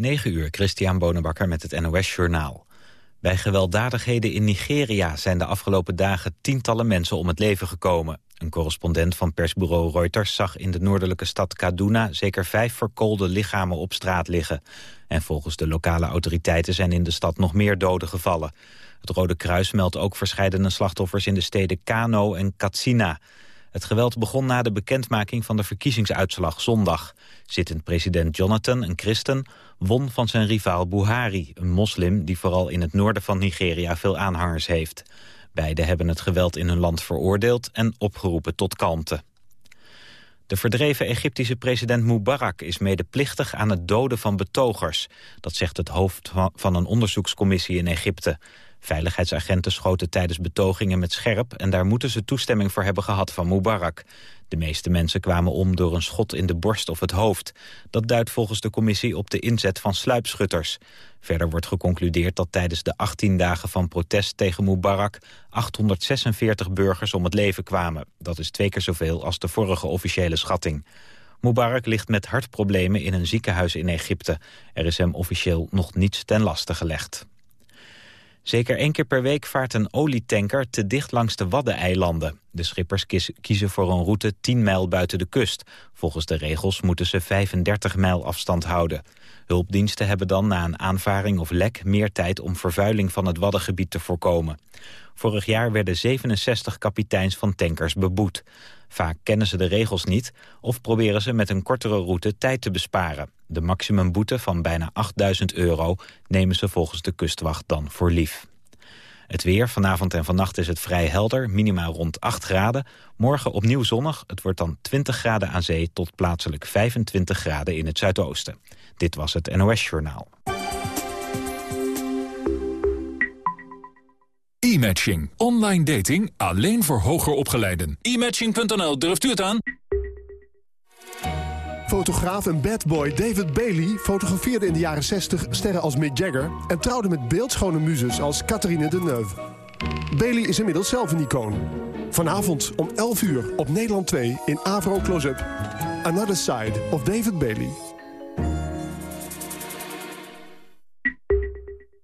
9 uur, Christian Bonenbakker met het NOS Journaal. Bij gewelddadigheden in Nigeria zijn de afgelopen dagen tientallen mensen om het leven gekomen. Een correspondent van persbureau Reuters zag in de noordelijke stad Kaduna zeker vijf verkoolde lichamen op straat liggen. En volgens de lokale autoriteiten zijn in de stad nog meer doden gevallen. Het Rode Kruis meldt ook verscheidene slachtoffers in de steden Kano en Katsina. Het geweld begon na de bekendmaking van de verkiezingsuitslag zondag. Zittend president Jonathan, een christen, won van zijn rivaal Buhari... een moslim die vooral in het noorden van Nigeria veel aanhangers heeft. Beiden hebben het geweld in hun land veroordeeld en opgeroepen tot kalmte. De verdreven Egyptische president Mubarak is medeplichtig aan het doden van betogers. Dat zegt het hoofd van een onderzoekscommissie in Egypte. Veiligheidsagenten schoten tijdens betogingen met scherp... en daar moeten ze toestemming voor hebben gehad van Mubarak. De meeste mensen kwamen om door een schot in de borst of het hoofd. Dat duidt volgens de commissie op de inzet van sluipschutters. Verder wordt geconcludeerd dat tijdens de 18 dagen van protest tegen Mubarak... 846 burgers om het leven kwamen. Dat is twee keer zoveel als de vorige officiële schatting. Mubarak ligt met hartproblemen in een ziekenhuis in Egypte. Er is hem officieel nog niets ten laste gelegd. Zeker één keer per week vaart een olietanker te dicht langs de Waddeneilanden. De schippers kiezen voor een route 10 mijl buiten de kust. Volgens de regels moeten ze 35 mijl afstand houden. Hulpdiensten hebben dan na een aanvaring of lek meer tijd om vervuiling van het Waddengebied te voorkomen. Vorig jaar werden 67 kapiteins van tankers beboet. Vaak kennen ze de regels niet of proberen ze met een kortere route tijd te besparen. De maximumboete van bijna 8000 euro nemen ze volgens de kustwacht dan voor lief. Het weer, vanavond en vannacht is het vrij helder, minimaal rond 8 graden. Morgen opnieuw zonnig, het wordt dan 20 graden aan zee... tot plaatselijk 25 graden in het zuidoosten. Dit was het NOS Journaal. E-matching. Online dating alleen voor hoger opgeleiden. E-matching.nl, durft u het aan? Fotograaf en badboy David Bailey fotografeerde in de jaren 60 sterren als Mick Jagger... en trouwde met beeldschone muzes als Catherine Deneuve. Bailey is inmiddels zelf een icoon. Vanavond om 11 uur op Nederland 2 in Avro Close-up. Another Side of David Bailey.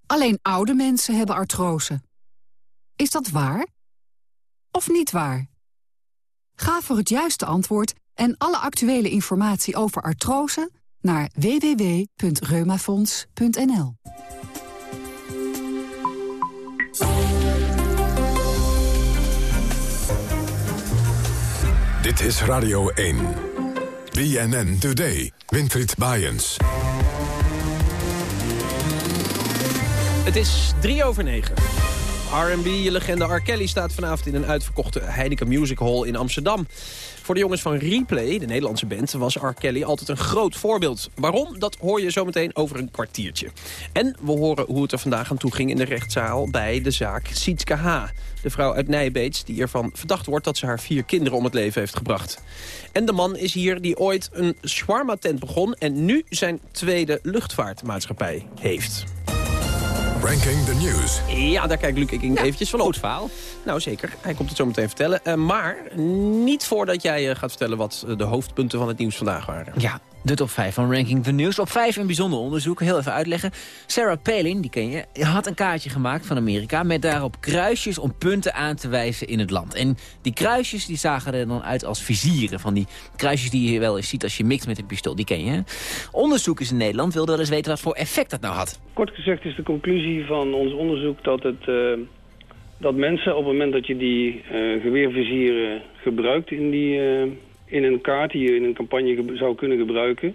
Alleen oude mensen hebben artrose. Is dat waar? Of niet waar? Ga voor het juiste antwoord en alle actuele informatie over artrose naar www.reumafonds.nl. Dit is Radio 1. BNN Today. Winfried Bajens. Het is drie over negen. R&B-legende R. Kelly staat vanavond in een uitverkochte Heineken Music Hall in Amsterdam. Voor de jongens van Replay, de Nederlandse band, was R. Kelly altijd een groot voorbeeld. Waarom? Dat hoor je zometeen over een kwartiertje. En we horen hoe het er vandaag aan toe ging in de rechtszaal bij de zaak Sietske H. De vrouw uit Nijbeets die ervan verdacht wordt dat ze haar vier kinderen om het leven heeft gebracht. En de man is hier die ooit een shawarma-tent begon en nu zijn tweede luchtvaartmaatschappij heeft. Ranking the News. Ja, daar kijkt Luc ik ja, eventjes van op. verhaal. Nou, zeker. Hij komt het zo meteen vertellen. Uh, maar niet voordat jij uh, gaat vertellen wat de hoofdpunten van het nieuws vandaag waren. Ja, de top 5 van Ranking the News. Op 5 een bijzonder onderzoek, heel even uitleggen. Sarah Palin, die ken je, had een kaartje gemaakt van Amerika... met daarop kruisjes om punten aan te wijzen in het land. En die kruisjes die zagen er dan uit als vizieren. Van die kruisjes die je wel eens ziet als je mixt met een pistool, die ken je. Onderzoekers in Nederland wilden wel eens weten wat voor effect dat nou had. Kort gezegd is de conclusie van ons onderzoek dat het... Uh, dat mensen op het moment dat je die uh, geweervizieren gebruikt in die... Uh, in een kaart die je in een campagne zou kunnen gebruiken...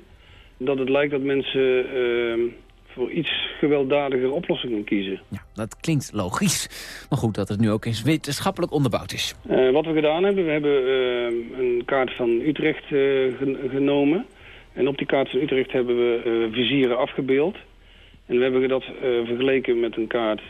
dat het lijkt dat mensen uh, voor iets gewelddadiger oplossingen kiezen. Ja, dat klinkt logisch. Maar goed dat het nu ook eens wetenschappelijk onderbouwd is. Uh, wat we gedaan hebben, we hebben uh, een kaart van Utrecht eh, genomen. En op die kaart van Utrecht hebben we vizieren afgebeeld. En we hebben dat vergeleken met een kaart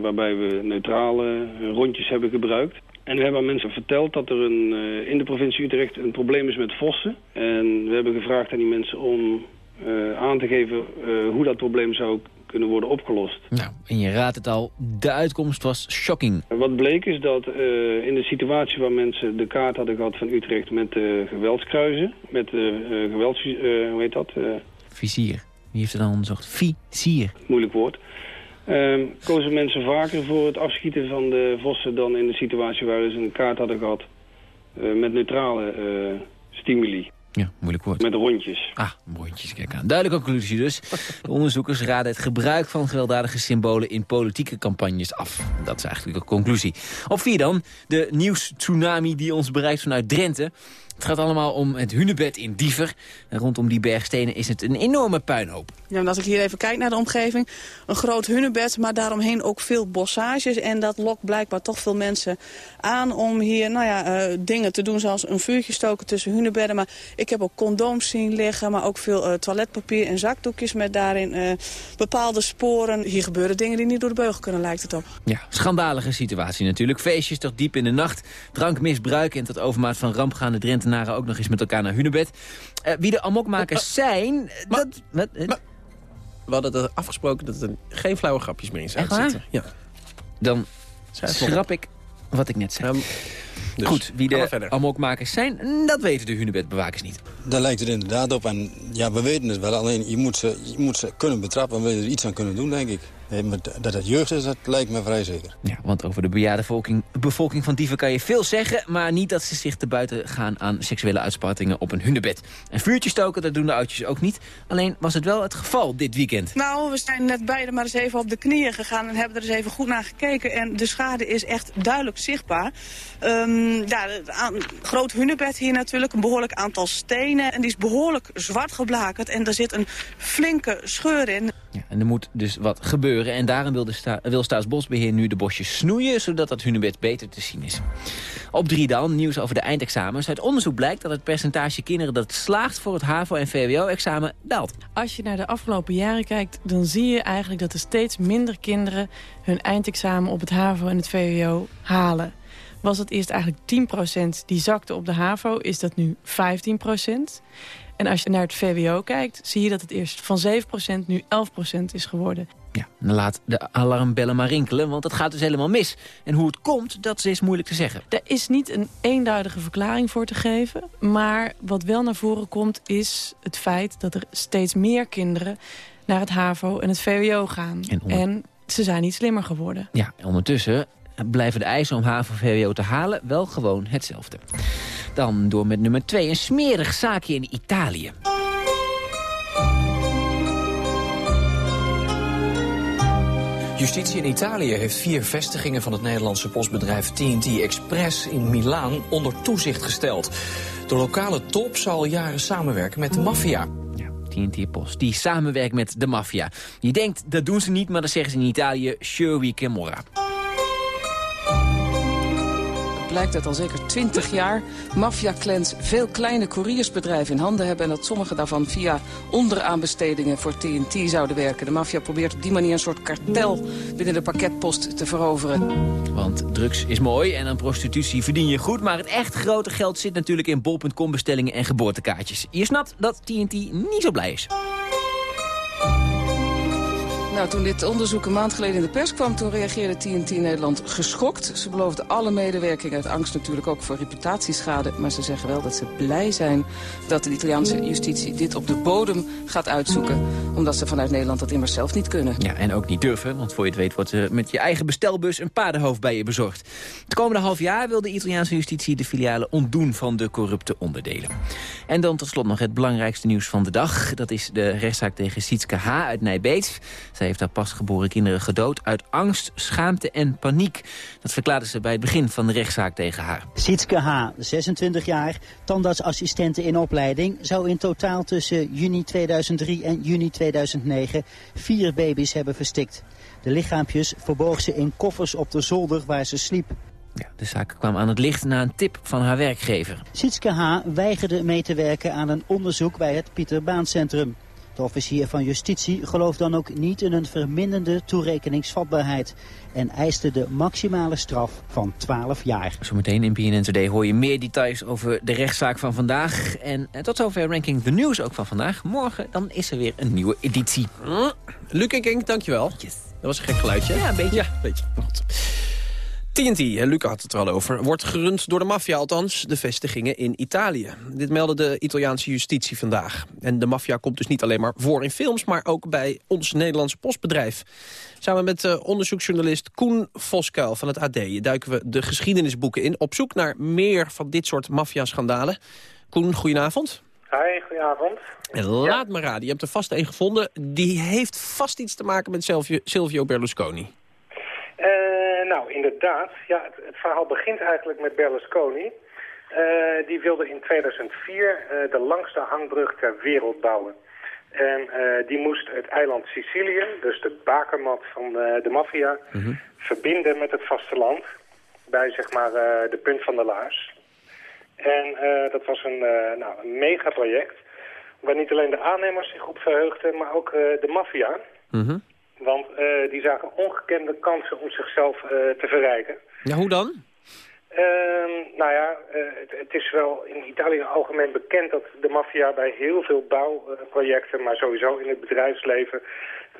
waarbij we neutrale rondjes hebben gebruikt. En we hebben aan mensen verteld dat er een, uh, in de provincie Utrecht een probleem is met vossen. En we hebben gevraagd aan die mensen om uh, aan te geven uh, hoe dat probleem zou kunnen worden opgelost. Nou, en je raadt het al, de uitkomst was shocking. Wat bleek is dat in de situatie waar mensen de kaart hadden gehad van Utrecht met de geweldskruizen, met de gewelds... hoe heet dat? Vizier. Wie heeft er dan onderzocht? Vizier. Moeilijk woord. Ehm, kozen mensen vaker voor het afschieten van de vossen dan in de situatie waar ze een kaart hadden gehad eh, met neutrale eh, stimuli, Ja, moeilijk woord. met rondjes. Ah, rondjes, kijk aan. Duidelijke conclusie dus. De onderzoekers raden het gebruik van gewelddadige symbolen in politieke campagnes af. Dat is eigenlijk de conclusie. Op vier dan, de nieuws-tsunami die ons bereikt vanuit Drenthe. Het gaat allemaal om het hunebed in Diever. En rondom die bergstenen is het een enorme puinhoop. Ja, als ik hier even kijk naar de omgeving, een groot hunebed, maar daaromheen ook veel bossages. En dat lokt blijkbaar toch veel mensen aan om hier nou ja, eh, dingen te doen zoals een vuurtje stoken tussen hunebedden. Maar ik heb ook condooms zien liggen, maar ook veel eh, toiletpapier en zakdoekjes met daarin eh, bepaalde sporen. Hier gebeuren dingen die niet door de beugel kunnen, lijkt het op. Ja, schandalige situatie natuurlijk. Feestjes toch diep in de nacht. Drankmisbruik en tot overmaat van ramp gaan de Drentenaren ook nog eens met elkaar naar hunebed. Eh, wie de amokmakers zijn, eh, maar- dat... wat, eh, maar- We hadden er afgesproken dat er geen flauwe grapjes meer in zouden waar? zitten. Ja. dan schrap ik wat ik net zei. Ehm, dus, Goed, wie de amokmakers zijn, dat weten de hunebedbewakers niet. Daar lijkt het inderdaad op. En ja, we weten het wel. Alleen je moet ze, je moet ze kunnen betrappen en wil je er iets aan kunnen doen, denk ik. Maar Dat het jeugd is, dat lijkt me vrij zeker. Ja, want over de bejaarde bevolking, bevolking van dieven kan je veel zeggen... maar niet dat ze zich te buiten gaan aan seksuele uitspattingen op een hunebed. En vuurtjes stoken, dat doen de oudjes ook niet. Alleen was het wel het geval dit weekend. Nou, we zijn net beide maar eens even op de knieën gegaan en hebben er eens even goed naar gekeken. En de schade is echt duidelijk zichtbaar. Ehm, ja, een groot hunebed hier natuurlijk, een behoorlijk aantal stenen. En die is behoorlijk zwart geblakerd en er zit een flinke scheur in. Ja, en er moet dus wat gebeuren. En daarom wil, sta Staatsbosbeheer nu de bosjes snoeien... zodat dat hunebed beter te zien is. Op drie dan, nieuws over de eindexamens. Uit onderzoek blijkt dat het percentage kinderen dat slaagt... voor het HAVO- en VWO-examen daalt. Als je naar de afgelopen jaren kijkt, dan zie je eigenlijk dat er steeds minder kinderen hun eindexamen op het HAVO en het VWO halen. Was het eerst eigenlijk 10% die zakte op de HAVO, is dat nu 15%. En als je naar het VWO kijkt, zie je dat het eerst van 7% nu 11% is geworden. Ja, dan laat de alarmbellen maar rinkelen, want het gaat dus helemaal mis. En hoe het komt, dat is moeilijk te zeggen. Er is niet een eenduidige verklaring voor te geven. Maar wat wel naar voren komt is het feit dat er steeds meer kinderen naar het HAVO en het VWO gaan. En onder- en ze zijn niet slimmer geworden. Ja, en ondertussen blijven de eisen om HAVO-VWO te halen wel gewoon hetzelfde. Dan door met nummer 2, een smerig zaakje in Italië. Justitie in Italië heeft vier vestigingen van het Nederlandse postbedrijf TNT Express in Milaan onder toezicht gesteld. De lokale top zal al jaren samenwerken met de maffia. TNT Post, die samenwerkt met de maffia. Je denkt, dat doen ze niet, maar dat zeggen ze in Italië, Sherry Camorra. Blijkt dat al zeker 20 jaar maffia-clans veel kleine couriersbedrijven in handen hebben... en dat sommige daarvan via onderaanbestedingen voor TNT zouden werken. De maffia probeert op die manier een soort kartel binnen de pakketpost te veroveren. Want drugs is mooi en aan prostitutie verdien je goed... maar het echt grote geld zit natuurlijk in bol.com bestellingen en geboortekaartjes. Je snapt dat TNT niet zo blij is. Nou, toen dit onderzoek een maand geleden in de pers kwam... toen reageerde TNT Nederland geschokt. Ze beloofden alle medewerking uit angst natuurlijk ook voor reputatieschade. Maar ze zeggen wel dat ze blij zijn dat de Italiaanse justitie dit op de bodem gaat uitzoeken. Omdat ze vanuit Nederland dat immers zelf niet kunnen. Ja, en ook niet durven, want voor je het weet wordt er met je eigen bestelbus een paardenhoofd bij je bezorgd. Het komende half jaar wil de Italiaanse justitie de filialen ontdoen van de corrupte onderdelen. En dan tot slot nog het belangrijkste nieuws van de dag. Dat is de rechtszaak tegen Sietske H. uit Nijbeets. Zij heeft haar pasgeboren kinderen gedood uit angst, schaamte en paniek. Dat verklaarde ze bij het begin van de rechtszaak tegen haar. Sietske H., 26 jaar, tandartsassistente in opleiding... zou in totaal tussen juni 2003 en juni 2009 vier baby's hebben verstikt. De lichaampjes verborg ze in koffers op de zolder waar ze sliep. Ja, de zaak kwam aan het licht na een tip van haar werkgever. Sietske H. weigerde mee te werken aan een onderzoek bij het Pieter Baan Centrum. De officier van justitie gelooft dan ook niet in een verminderde toerekeningsvatbaarheid... en eiste de maximale straf van 12 jaar. Zometeen in BNN Today hoor je meer details over de rechtszaak van vandaag. En eh, tot zover Ranking the News ook van vandaag. Morgen dan is er weer een nieuwe editie. Luc en Kink, dankjewel. Yes. Dat was een gek geluidje. Ja, een beetje. Ja, een beetje. Goed. TNT, Luca had het er al over, wordt gerund door de maffia, althans de vestigingen in Italië. Dit meldde de Italiaanse justitie vandaag. En de maffia komt dus niet alleen maar voor in films, maar ook bij ons Nederlandse postbedrijf. Samen met uh, onderzoeksjournalist Koen Voskuil van het AD duiken we de geschiedenisboeken in... op zoek naar meer van dit soort maffia-schandalen. Koen, goedenavond. Hi, goedenavond. En laat me raden, je hebt er vast een gevonden. Die heeft vast iets te maken met Silvio, Berlusconi. Uh, nou, inderdaad. Ja, het, het, verhaal begint eigenlijk met Berlusconi. Uh, die wilde in 2004 uh, de langste hangbrug ter wereld bouwen. En uh, die moest het eiland Sicilië, dus de bakermat van de maffia, mm -hmm. verbinden met het vasteland. Bij zeg maar de punt van de laars. En dat was een, nou, een megaproject waar niet alleen de aannemers zich op verheugden, maar ook de maffia. Mm -hmm. Want uh, die zagen ongekende kansen om zichzelf uh, te verrijken. Ja, hoe dan? Uh, nou ja, uh, het, het, is wel in Italië algemeen bekend dat de maffia bij heel veel bouwprojecten, maar sowieso in het bedrijfsleven,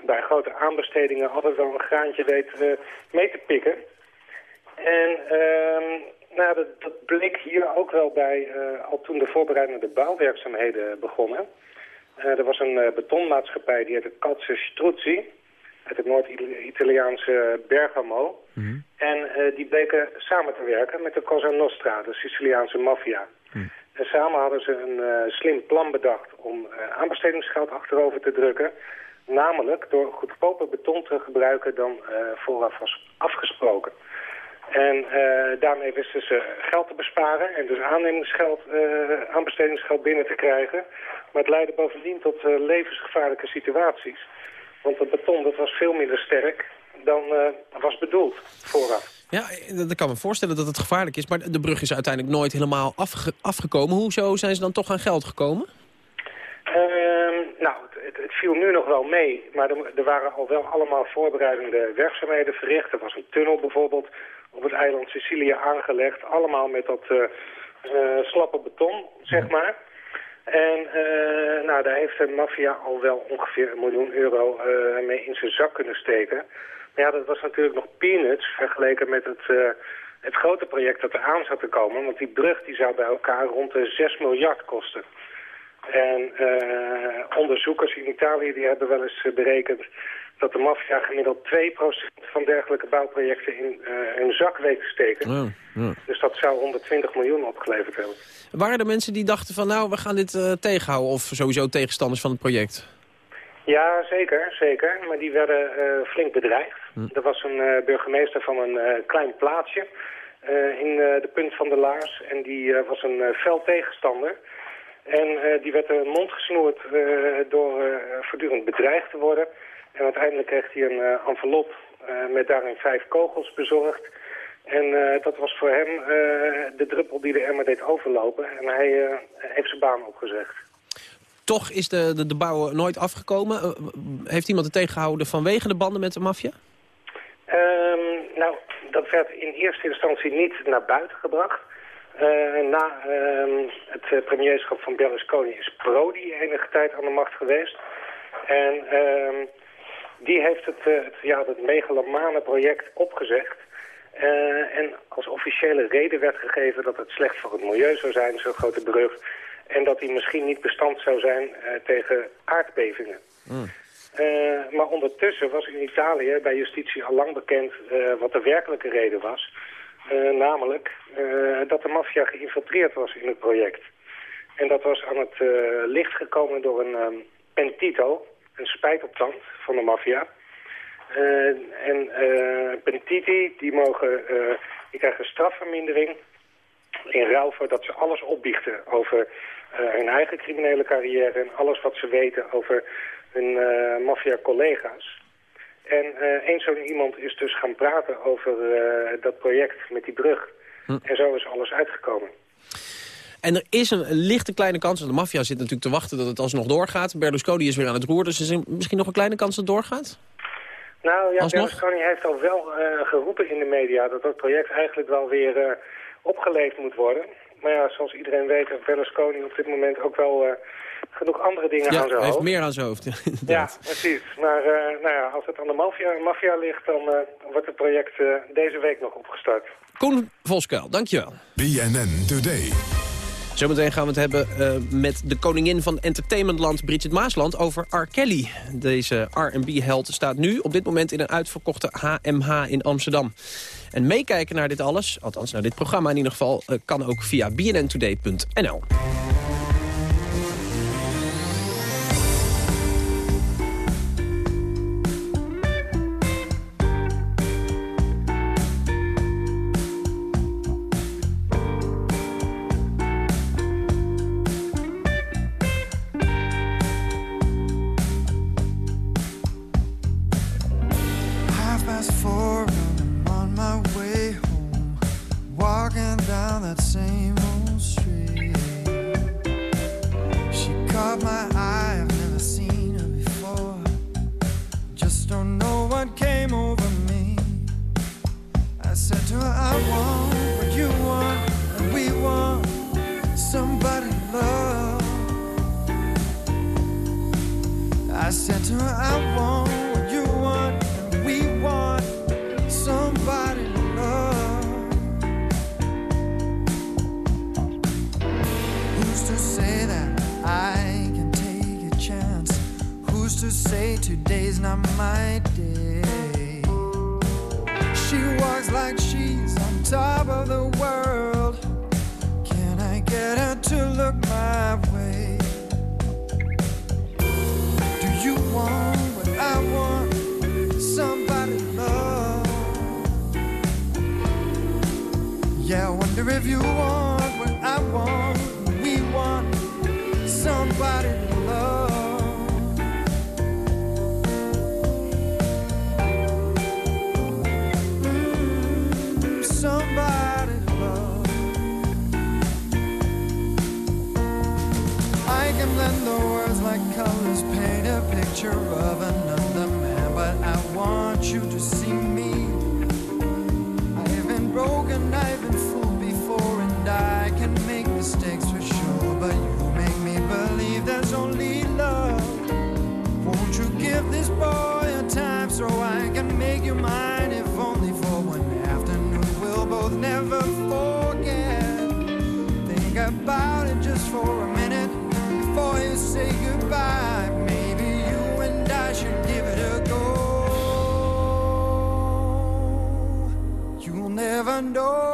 bij grote aanbestedingen altijd wel een graantje weet mee te pikken. En ehm, nou, dat, dat, bleek hier ook wel bij, al toen de voorbereidende bouwwerkzaamheden begonnen. er was een betonmaatschappij die heette Calze Struzzi uit het Noord-Italiaanse Bergamo. Mm -hmm. En uh, die bleken samen te werken met de Cosa Nostra, de Siciliaanse maffia. Mm. En samen hadden ze een uh, slim plan bedacht om uh, aanbestedingsgeld achterover te drukken. Namelijk door goedkoper beton te gebruiken dan vooraf was afgesproken. En daarmee wisten ze geld te besparen en dus aannemingsgeld, aanbestedingsgeld binnen te krijgen. Maar het leidde bovendien tot levensgevaarlijke situaties. Want het beton dat was veel minder sterk dan uh, was bedoeld vooraf. Ja, dat kan me voorstellen dat het gevaarlijk is. Maar de brug is uiteindelijk nooit helemaal afge afgekomen. Hoezo zijn ze dan toch aan geld gekomen? Uh, nou, het, het, viel nu nog wel mee. Maar er, er, waren al wel allemaal voorbereidende werkzaamheden verricht. Er was een tunnel bijvoorbeeld op het eiland Sicilië aangelegd. Allemaal met dat uh, slappe beton, zeg maar. En uh, nou, daar heeft de maffia al wel ongeveer een miljoen euro uh, mee in zijn zak kunnen steken. Maar ja, dat was natuurlijk nog peanuts vergeleken met het, uh, het grote project dat er aan zat te komen. Want die brug die zou bij elkaar rond de 6 miljard kosten. En onderzoekers in Italië die hebben wel eens berekend dat de maffia gemiddeld 2% van dergelijke bouwprojecten in hun zak weet te steken. Ja, ja. Dus dat zou 120 miljoen opgeleverd hebben. Waren er mensen die dachten van nou, we gaan dit uh, tegenhouden of sowieso tegenstanders van het project? Ja, zeker, zeker. Maar die werden uh, flink bedreigd. Hm. Er was een uh, burgemeester van een klein plaatsje in de punt van de Laars. En die was een fel tegenstander. En die werd de mond gesnoerd door voortdurend bedreigd te worden. En uiteindelijk kreeg hij een envelop met daarin vijf kogels bezorgd. En uh, dat was voor hem de druppel die de emmer deed overlopen. En hij heeft zijn baan opgezegd. Toch is de, de, de bouw nooit afgekomen. heeft iemand het tegengehouden vanwege de banden met de maffia? Um, nou, dat werd in eerste instantie niet naar buiten gebracht. na ehm, het premierschap van Berlusconi is Prodi enige tijd aan de macht geweest. En ehm, die heeft het, het, ja, het megalomane project opgezegd. Uh, en als officiële reden werd gegeven dat het slecht voor het milieu zou zijn, zo'n grote brug. En dat die misschien niet bestand zou zijn uh, tegen aardbevingen. Mm. Uh, maar ondertussen was in Italië bij justitie al lang bekend wat de werkelijke reden was. namelijk dat de maffia geïnfiltreerd was in het project. En dat was aan het licht gekomen door een um, pentito, een spijtoptand van de maffia. Uh, en uh, Pentiti, die, mogen, uh, die krijgen strafvermindering in ruil voor dat ze alles opbiechten over hun eigen criminele carrière en alles wat ze weten over hun maffia-collega's. En één zo'n iemand is dus gaan praten over dat project met die brug. Hm. En zo is alles uitgekomen. En er is een lichte kleine kans, de maffia zit natuurlijk te wachten dat het alsnog doorgaat. Berlusconi is weer aan het roer, dus er is misschien nog een kleine kans dat het doorgaat? Nou ja, Berlusconi heeft al wel uh, geroepen in de media dat dat project eigenlijk wel weer uh, opgeleefd moet worden. Maar ja, zoals iedereen weet heeft Berlusconi op dit moment ook wel eh, genoeg andere dingen Ja, aan zijn hij heeft hoofd. meer aan zijn hoofd. Ja, precies. Maar eh, nou ja, als het aan de maffia, maffia ligt, dan eh, wordt het project eh, deze week nog opgestart. Koen Voskuil, dankjewel. BNN Today. Zometeen gaan we het hebben eh, met de koningin van entertainmentland Bridget Maasland over R. Kelly. Deze R&B-held staat nu op dit moment in een uitverkochte HMH in Amsterdam. En meekijken naar dit alles, althans naar dit programma in ieder geval... eh, kan ook via bnntoday.nl. Blend the words like colors, paint a picture of another man, but I want you to see window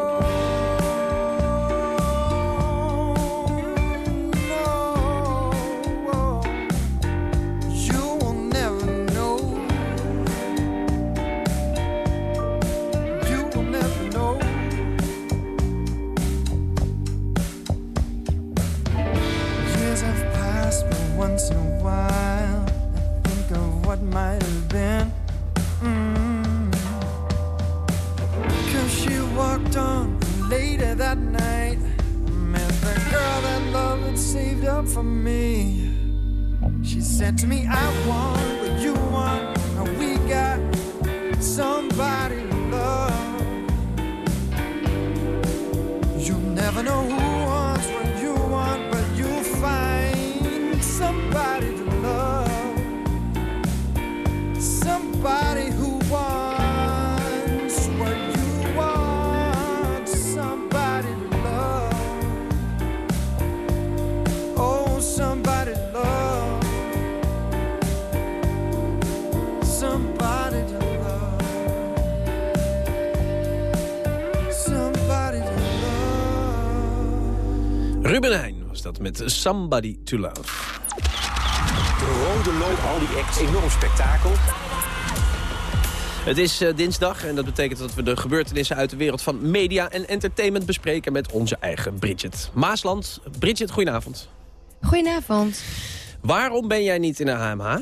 to me, I want Ruben Heijn was dat met Somebody to Love. De rode loop, al die acts, enorm spektakel. Het is eh, dinsdag en dat betekent dat we de gebeurtenissen uit de wereld van media en entertainment bespreken met onze eigen Bridget. Maasland, Bridget, goedenavond. Goedenavond. Waarom ben jij niet in een HMH?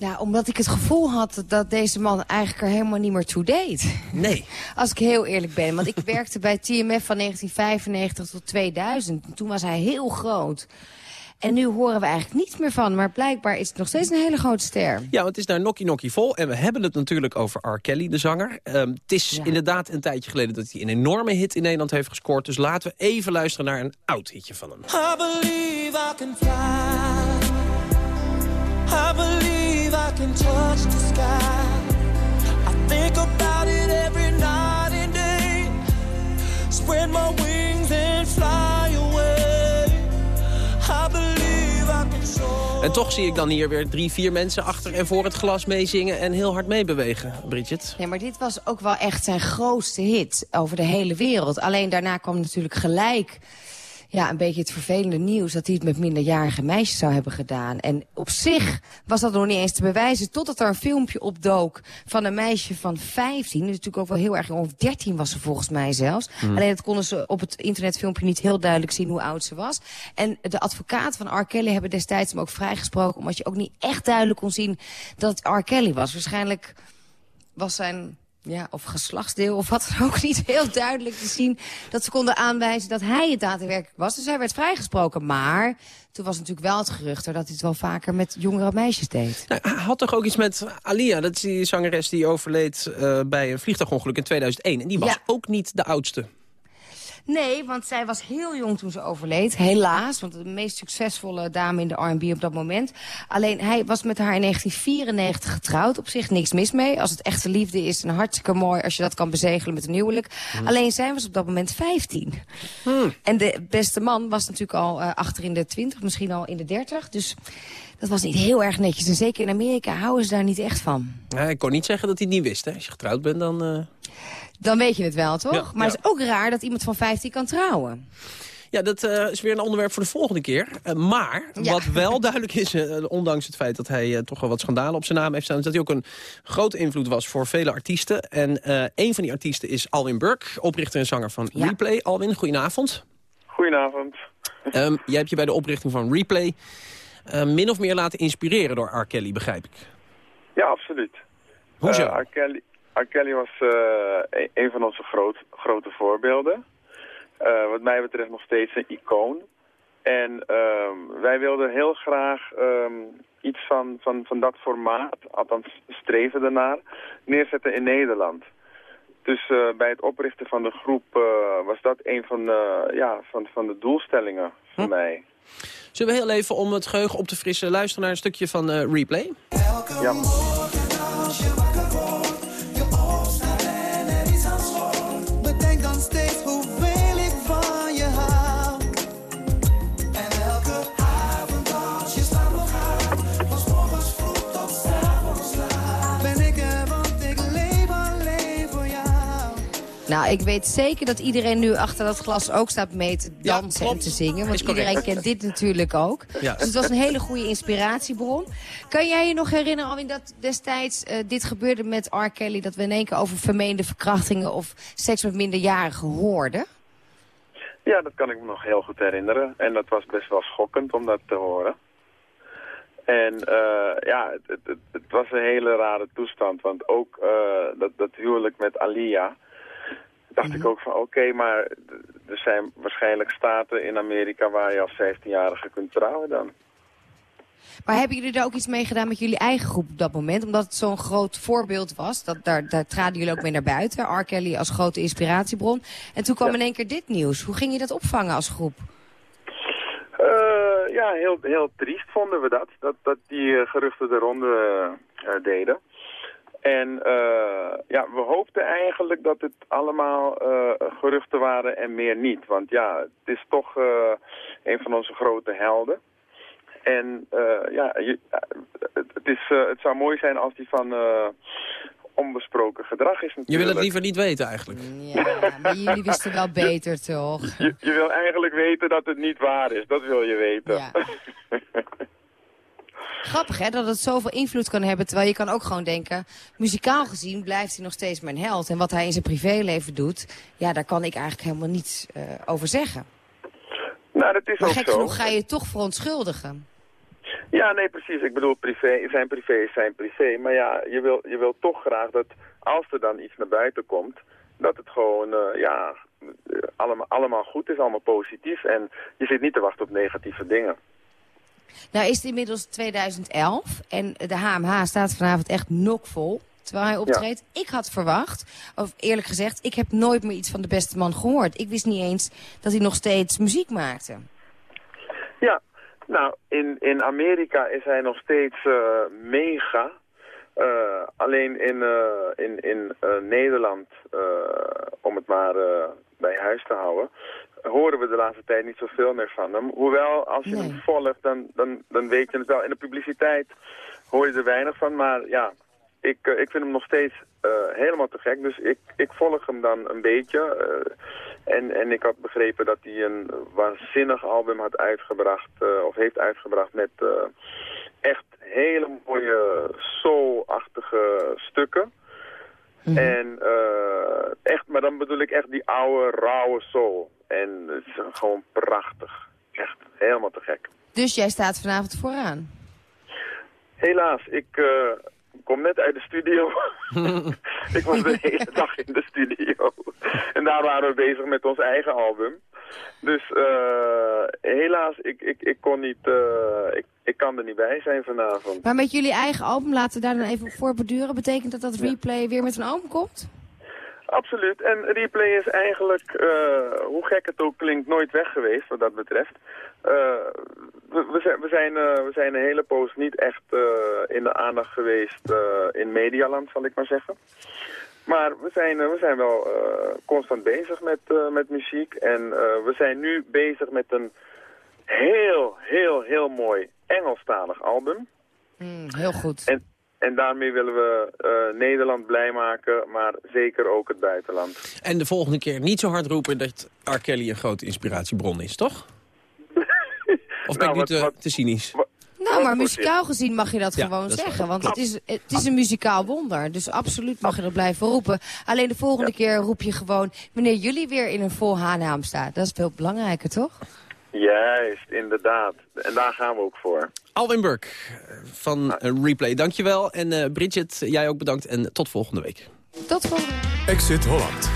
Ja, omdat ik het gevoel had dat deze man eigenlijk er helemaal niet meer toe deed. Nee. Als ik heel eerlijk ben. Want ik werkte bij TMF van 1995 tot 2000. En toen was hij heel groot. En nu horen we eigenlijk niets meer van. Maar blijkbaar is het nog steeds een hele grote ster. Ja, want het is daar nokkie nokkie vol. En we hebben het natuurlijk over R. Kelly, de zanger. Ehm, het is inderdaad een tijdje geleden dat hij een enorme hit in Nederland heeft gescoord. Dus laten we even luisteren naar een oud hitje van hem. I believe I can fly. I believe I can touch the sky. I think about it every night and day. Spread my wings and fly away. I believe I can soar. En toch zie ik dan hier weer drie, vier mensen achter en voor het glas meezingen en heel hard meebewegen, Bridget. Ja, maar dit was ook wel echt zijn grootste hit over de hele wereld. Alleen daarna kwam natuurlijk gelijk ja, een beetje het vervelende nieuws... dat hij het met minderjarige meisjes zou hebben gedaan. En op zich was dat nog niet eens te bewijzen... totdat er een filmpje opdook van een meisje van 15. Dus natuurlijk ook wel heel erg jong, of 13 was ze volgens mij zelfs. Hmm. Alleen dat konden ze op het internetfilmpje niet heel duidelijk zien hoe oud ze was. En de advocaat van R. Kelly hebben destijds hem ook vrijgesproken... omdat je ook niet echt duidelijk kon zien dat het R. Kelly was. Waarschijnlijk was zijn ja, of geslachtsdeel of wat dan ook niet heel duidelijk te zien... dat ze konden aanwijzen dat hij het daadwerkelijk was. Dus hij werd vrijgesproken. Maar toen was natuurlijk wel het gerucht er dat hij het wel vaker met jongere meisjes deed. Nou, hij had toch ook iets met Alia, dat is die zangeres die overleed eh, bij een vliegtuigongeluk in 2001. En die was Ja. ook niet de oudste. Nee, want zij was heel jong toen ze overleed. Helaas, want de meest succesvolle dame in de R&B op dat moment. Alleen, hij was met haar in 1994 getrouwd. Op zich niks mis mee. Als het echte liefde is, een hartstikke mooi als je dat kan bezegelen met een huwelijk. Alleen, zij was op dat moment 15. En de beste man was natuurlijk al eh, achter in de 20, misschien al in de 30. Dus dat was niet heel erg netjes. En zeker in Amerika houden ze daar niet echt van. Ja, ik kon niet zeggen dat hij het niet wist. Hè. Als je getrouwd bent, dan... eh, Dan weet je het wel, toch? Ja, maar ja. het is ook raar dat iemand van 15 kan trouwen. Ja, dat eh, is weer een onderwerp voor de volgende keer. Eh, maar Ja. wat wel duidelijk is, eh, ondanks het feit dat hij eh, toch wel wat schandalen op zijn naam heeft staan... is dat hij ook een grote invloed was voor vele artiesten. En eh, een van die artiesten is Alwin Burke, oprichter en zanger van Replay. Alwin, goedenavond. Goedenavond. Ehm, jij hebt je bij de oprichting van Replay min of meer laten inspireren door R. Kelly, begrijp ik. Ja, absoluut. Hoezo? R. Kelly, R. Kelly was eh, een- een van onze groot, grote voorbeelden. Eh, wat mij betreft nog steeds een icoon. En ehm, wij wilden heel graag ehm, iets van, van, van dat formaat, althans streven ernaar, neerzetten in Nederland. Dus eh, bij het oprichten van de groep eh, was dat een van, de ja, van, van de doelstellingen voor mij. Zullen we heel even om het geheugen op te frissen luisteren naar een stukje van eh, Replay? Ja. Nou, ik weet zeker dat iedereen nu achter dat glas ook staat mee te dansen en te zingen. Want iedereen kent dit natuurlijk ook. Ja. Dus het was een hele goede inspiratiebron. Kan jij je nog herinneren, Alwin, dat destijds eh, dit gebeurde met R. Kelly... dat we in één keer over vermeende verkrachtingen of seks met minderjarigen hoorden? Ja, dat kan ik me nog heel goed herinneren. En dat was best wel schokkend om dat te horen. En eh, ja, het, het, het, het was een hele rare toestand. Want ook eh, dat, dat huwelijk met Alia... dacht ik ook van oké, maar er zijn waarschijnlijk staten in Amerika... waar je als 15-jarige kunt trouwen dan. Maar hebben jullie er ook iets mee gedaan met jullie eigen groep op dat moment? Omdat het zo'n groot voorbeeld was. Dat, daar, daar traden jullie ook mee naar buiten. R. Kelly als grote inspiratiebron. En toen kwam in één keer dit nieuws. Hoe ging je dat opvangen als groep? Eh, ja, heel, heel triest vonden we dat. Dat, dat die eh, geruchten de ronde eh, deden. En eh, ja, we hoopten eigenlijk dat het allemaal eh, geruchten waren en meer niet. Want ja, het is toch eh, een van onze grote helden. En eh, ja, je, het, is, het zou mooi zijn als die van eh, onbesproken gedrag is Je natuurlijk. wil het liever niet weten eigenlijk. Ja, maar jullie wisten wel beter, toch? Je, je wil eigenlijk weten dat het niet waar is. Dat wil je weten. Grappig, hè, dat het zoveel invloed kan hebben. Terwijl je kan ook gewoon denken, muzikaal gezien blijft hij nog steeds mijn held. En wat hij in zijn privéleven doet, ja, daar kan ik eigenlijk helemaal niets eh, over zeggen. nou, dat is Maar ook gek zo. genoeg ga je je toch verontschuldigen. Ja, nee, precies. Ik bedoel, privé, zijn privé is zijn privé. Maar ja, je wil, je wil toch graag dat als er dan iets naar buiten komt... dat het gewoon, eh, ja, eh, allemaal, allemaal goed is, allemaal positief. En je zit niet te wachten op negatieve dingen. Nou is het inmiddels 2011 en de HMH staat vanavond echt nokvol. Terwijl hij optreedt. Ik had verwacht, of eerlijk gezegd, ik heb nooit meer iets van de beste man gehoord. Ik wist niet eens dat hij nog steeds muziek maakte. Ja, nou, in, in Amerika is hij nog steeds eh, mega. Eh, alleen in, eh, in, in Nederland, om het maar bij huis te houden, horen we de laatste tijd niet zoveel meer van hem. Hoewel, als je hem volgt, dan, dan, dan weet je het wel. In de publiciteit hoor je er weinig van, maar ja, ik, eh, ik vind hem nog steeds eh, helemaal te gek. Dus ik, ik volg hem dan een beetje. eh, en, en ik had begrepen dat hij een waanzinnig album had uitgebracht, of heeft uitgebracht met echt hele mooie soul-achtige stukken. En eh, echt, maar dan bedoel ik echt die oude, rauwe soul. En het is gewoon prachtig. Echt helemaal te gek. Dus jij staat vanavond vooraan. Helaas, ik eh, kom net uit de studio. ik was de hele dag in de studio. en daar waren we bezig met ons eigen album. Dus eh, helaas, ik, ik, ik kon niet, eh, ik, ik kan er niet bij zijn vanavond. Maar met jullie eigen album, laten we daar dan even voor beduren. Betekent dat dat Replay weer met een album komt? Absoluut. En replay is eigenlijk, eh, hoe gek het ook klinkt, nooit weg geweest wat dat betreft. Eh, we, we zijn, we, zijn, eh, we zijn een hele poos niet echt in de aandacht geweest in Medialand, zal ik maar zeggen. Maar we zijn, we zijn wel constant bezig met, met muziek. En we zijn nu bezig met een heel, heel, heel mooi Engelstalig album. heel goed. En, en daarmee willen we eh, Nederland blij maken, maar zeker ook het buitenland. En de volgende keer niet zo hard roepen dat R. Kelly een grote inspiratiebron is, toch? Of ben ik Nou, niet wat- te, te cynisch? Nou, maar muzikaal gezien mag je dat Ja, gewoon dat is waar. zeggen. Want het is, het is een muzikaal wonder. Dus absoluut mag je dat blijven roepen. Alleen de volgende keer roep je gewoon... wanneer jullie weer in een vol haarnaam staan. Dat is veel belangrijker, toch? Juist, inderdaad. En daar gaan we ook voor. Alwin Burke van eh, Replay, dankjewel. En eh, Bridget, jij ook bedankt en tot volgende week. Tot volgende Exit Holland.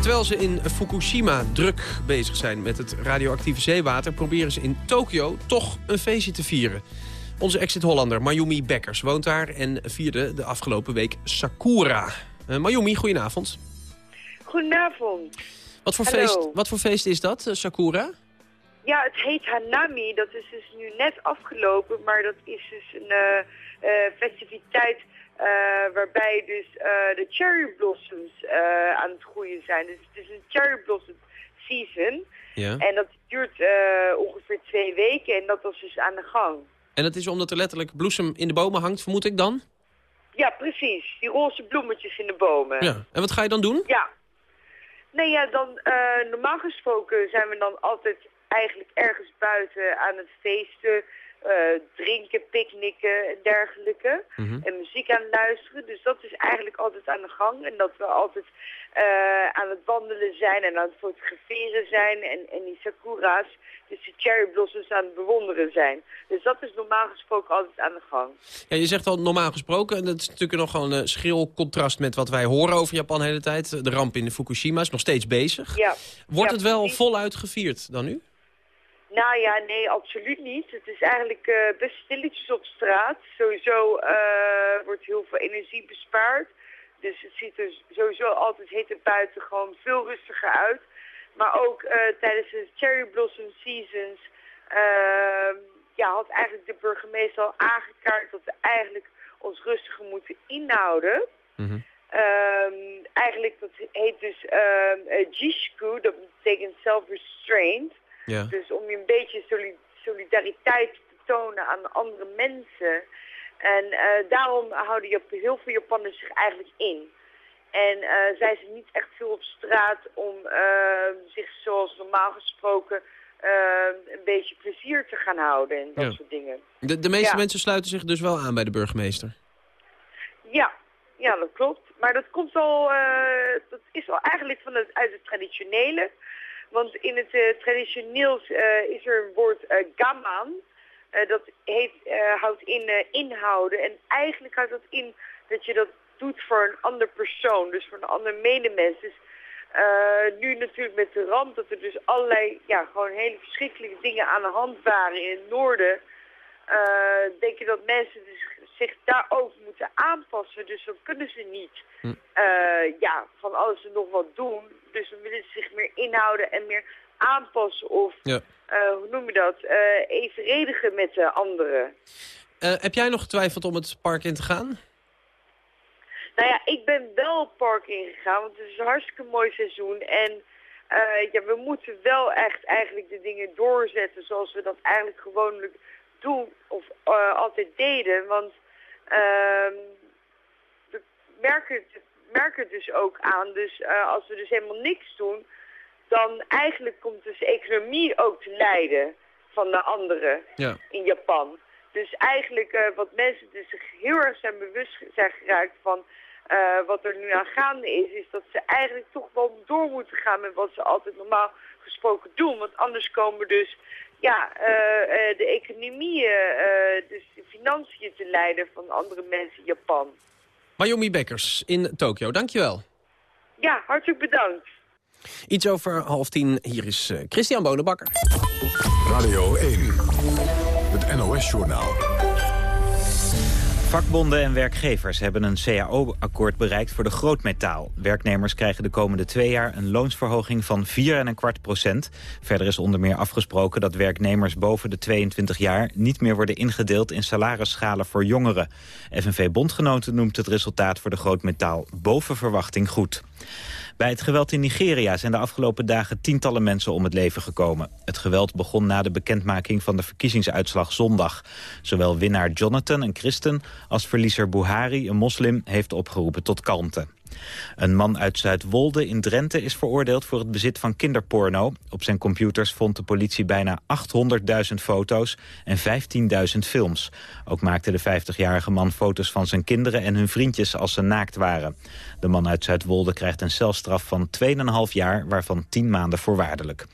Terwijl ze in Fukushima druk bezig zijn met het radioactieve zeewater... proberen ze in Tokio toch een feestje te vieren. Onze exit-Hollander Mayumi Bekkers woont daar en vierde de afgelopen week Sakura. Eh, Mayumi, goedenavond. Goedenavond. Wat voor, Hallo. feest, wat voor feest is dat, eh, Sakura? Ja, het heet Hanami. Dat is dus nu net afgelopen, maar dat is dus een eh, eh, festiviteit eh, waarbij dus de cherry blossoms aan het groeien zijn. Dus het is een cherry blossom season. Ja. En dat duurt ongeveer twee weken en dat was dus aan de gang. En dat is omdat er letterlijk bloesem in de bomen hangt, vermoed ik dan? Ja, precies. Die roze bloemetjes in de bomen. Ja. En wat ga je dan doen? Ja. Nee, ja, dan eh, normaal gesproken zijn we dan altijd eigenlijk ergens buiten aan het feesten, eh, drinken, picknicken en dergelijke. Mhm. En muziek aan het luisteren. Dus dat is eigenlijk altijd aan de gang. En dat we altijd eh, aan het wandelen zijn en aan het fotograferen zijn. En, en die sakura's, dus de cherry blossoms aan het bewonderen zijn. Dus dat is normaal gesproken altijd aan de gang. Ja, je zegt al normaal gesproken, en dat is natuurlijk nog gewoon een schril contrast met wat wij horen over Japan de hele tijd. De ramp in Fukushima is nog steeds bezig. Ja. Wordt Ja, het wel precies. voluit gevierd dan nu? Nou ja, nee, absoluut niet. Het is eigenlijk eh, best stilletjes op straat. Sowieso eh, wordt heel veel energie bespaard. Dus het ziet er sowieso altijd heet het buiten gewoon veel rustiger uit. Maar ook eh, tijdens de cherry blossom seasons ehm, ja, had eigenlijk de burgemeester al aangekaart dat we eigenlijk ons rustiger moeten inhouden. Ehm, eigenlijk, dat heet dus ehm eh, Jisku, dat betekent self-restraint. Ja. Dus om je een beetje soli- solidariteit te tonen aan andere mensen. En eh, daarom houden Jap heel veel Japanners zich eigenlijk in. En eh, zijn ze niet echt veel op straat om eh, zich zoals normaal gesproken een beetje plezier te gaan houden en dat Ja. soort dingen. De, de meeste Ja. mensen sluiten zich dus wel aan bij de burgemeester. Ja, ja, dat klopt. Maar dat komt al, eh, dat is al eigenlijk van het, uit het traditionele. Want in het eh, traditioneels eh, is er een woord eh, gaman. Dat heet, eh, houdt in inhouden. En eigenlijk houdt dat in dat je dat doet voor een ander persoon. Dus voor een ander medemens. Dus nu natuurlijk met de ramp dat er dus allerlei, ja, gewoon hele verschrikkelijke dingen aan de hand waren in het noorden. denk je dat mensen dus zich daarover moeten aanpassen. Dus dan kunnen ze niet eh, ja, van alles en nog wat doen. Dus dan willen ze zich meer inhouden en meer aanpassen of, Ja. eh, hoe noem je dat, eh, evenredigen met de anderen. Heb jij nog getwijfeld om het park in te gaan? Nou ja, ik ben wel het park ingegaan, want het is een hartstikke mooi seizoen. En ja, we moeten wel echt eigenlijk de dingen doorzetten zoals we dat eigenlijk gewoonlijk doen of altijd deden. Want we merken het, merken het dus ook aan. Dus eh, als we dus helemaal niks doen, dan eigenlijk komt dus de economie ook te lijden van de anderen Ja. in Japan. Dus eigenlijk eh, wat mensen dus zich heel erg zijn bewust zijn geraakt van eh, wat er nu aan gaande is, is dat ze eigenlijk toch wel door moeten gaan met wat ze altijd normaal gesproken doen. Want anders komen dus ja, eh, eh, de economie, eh, dus de financiën te lijden van andere mensen in Japan. Mayumi Bekkers in Tokio, dankjewel. Ja, hartelijk bedankt. Iets over half tien, hier is Christian Bonenbakker. Radio 1, het NOS-journaal. Vakbonden en werkgevers hebben een CAO-akkoord bereikt voor de grootmetaal. Werknemers krijgen de komende twee jaar een loonsverhoging van 4,25 procent. Verder is onder meer afgesproken dat werknemers boven de 22 jaar... niet meer worden ingedeeld in salarisschalen voor jongeren. FNV-bondgenoten noemt het resultaat voor de grootmetaal boven verwachting goed. Bij het geweld in Nigeria zijn de afgelopen dagen tientallen mensen om het leven gekomen. Het geweld begon na de bekendmaking van de verkiezingsuitslag zondag. Zowel winnaar Jonathan, een christen, als verliezer Buhari, een moslim, heeft opgeroepen tot kalmte. Een man uit Zuidwolde in Drenthe is veroordeeld voor het bezit van kinderporno. Op zijn computers vond de politie bijna 800.000 foto's en 15.000 films. Ook maakte de 50-jarige man foto's van zijn kinderen en hun vriendjes als ze naakt waren. De man uit Zuidwolde krijgt een celstraf van 2,5 jaar, waarvan 10 maanden voorwaardelijk.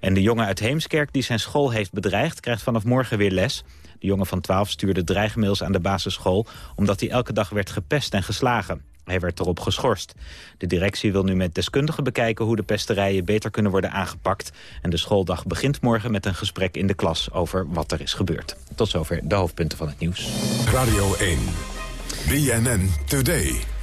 En de jongen uit Heemskerk die zijn school heeft bedreigd, krijgt vanaf morgen weer les. De jongen van 12 stuurde dreigmails aan de basisschool... omdat hij elke dag werd gepest en geslagen. Hij werd erop geschorst. De directie wil nu met deskundigen bekijken hoe de pesterijen beter kunnen worden aangepakt. En de schooldag begint morgen met een gesprek in de klas over wat er is gebeurd. Tot zover de hoofdpunten van het nieuws. Radio 1, BNN Today.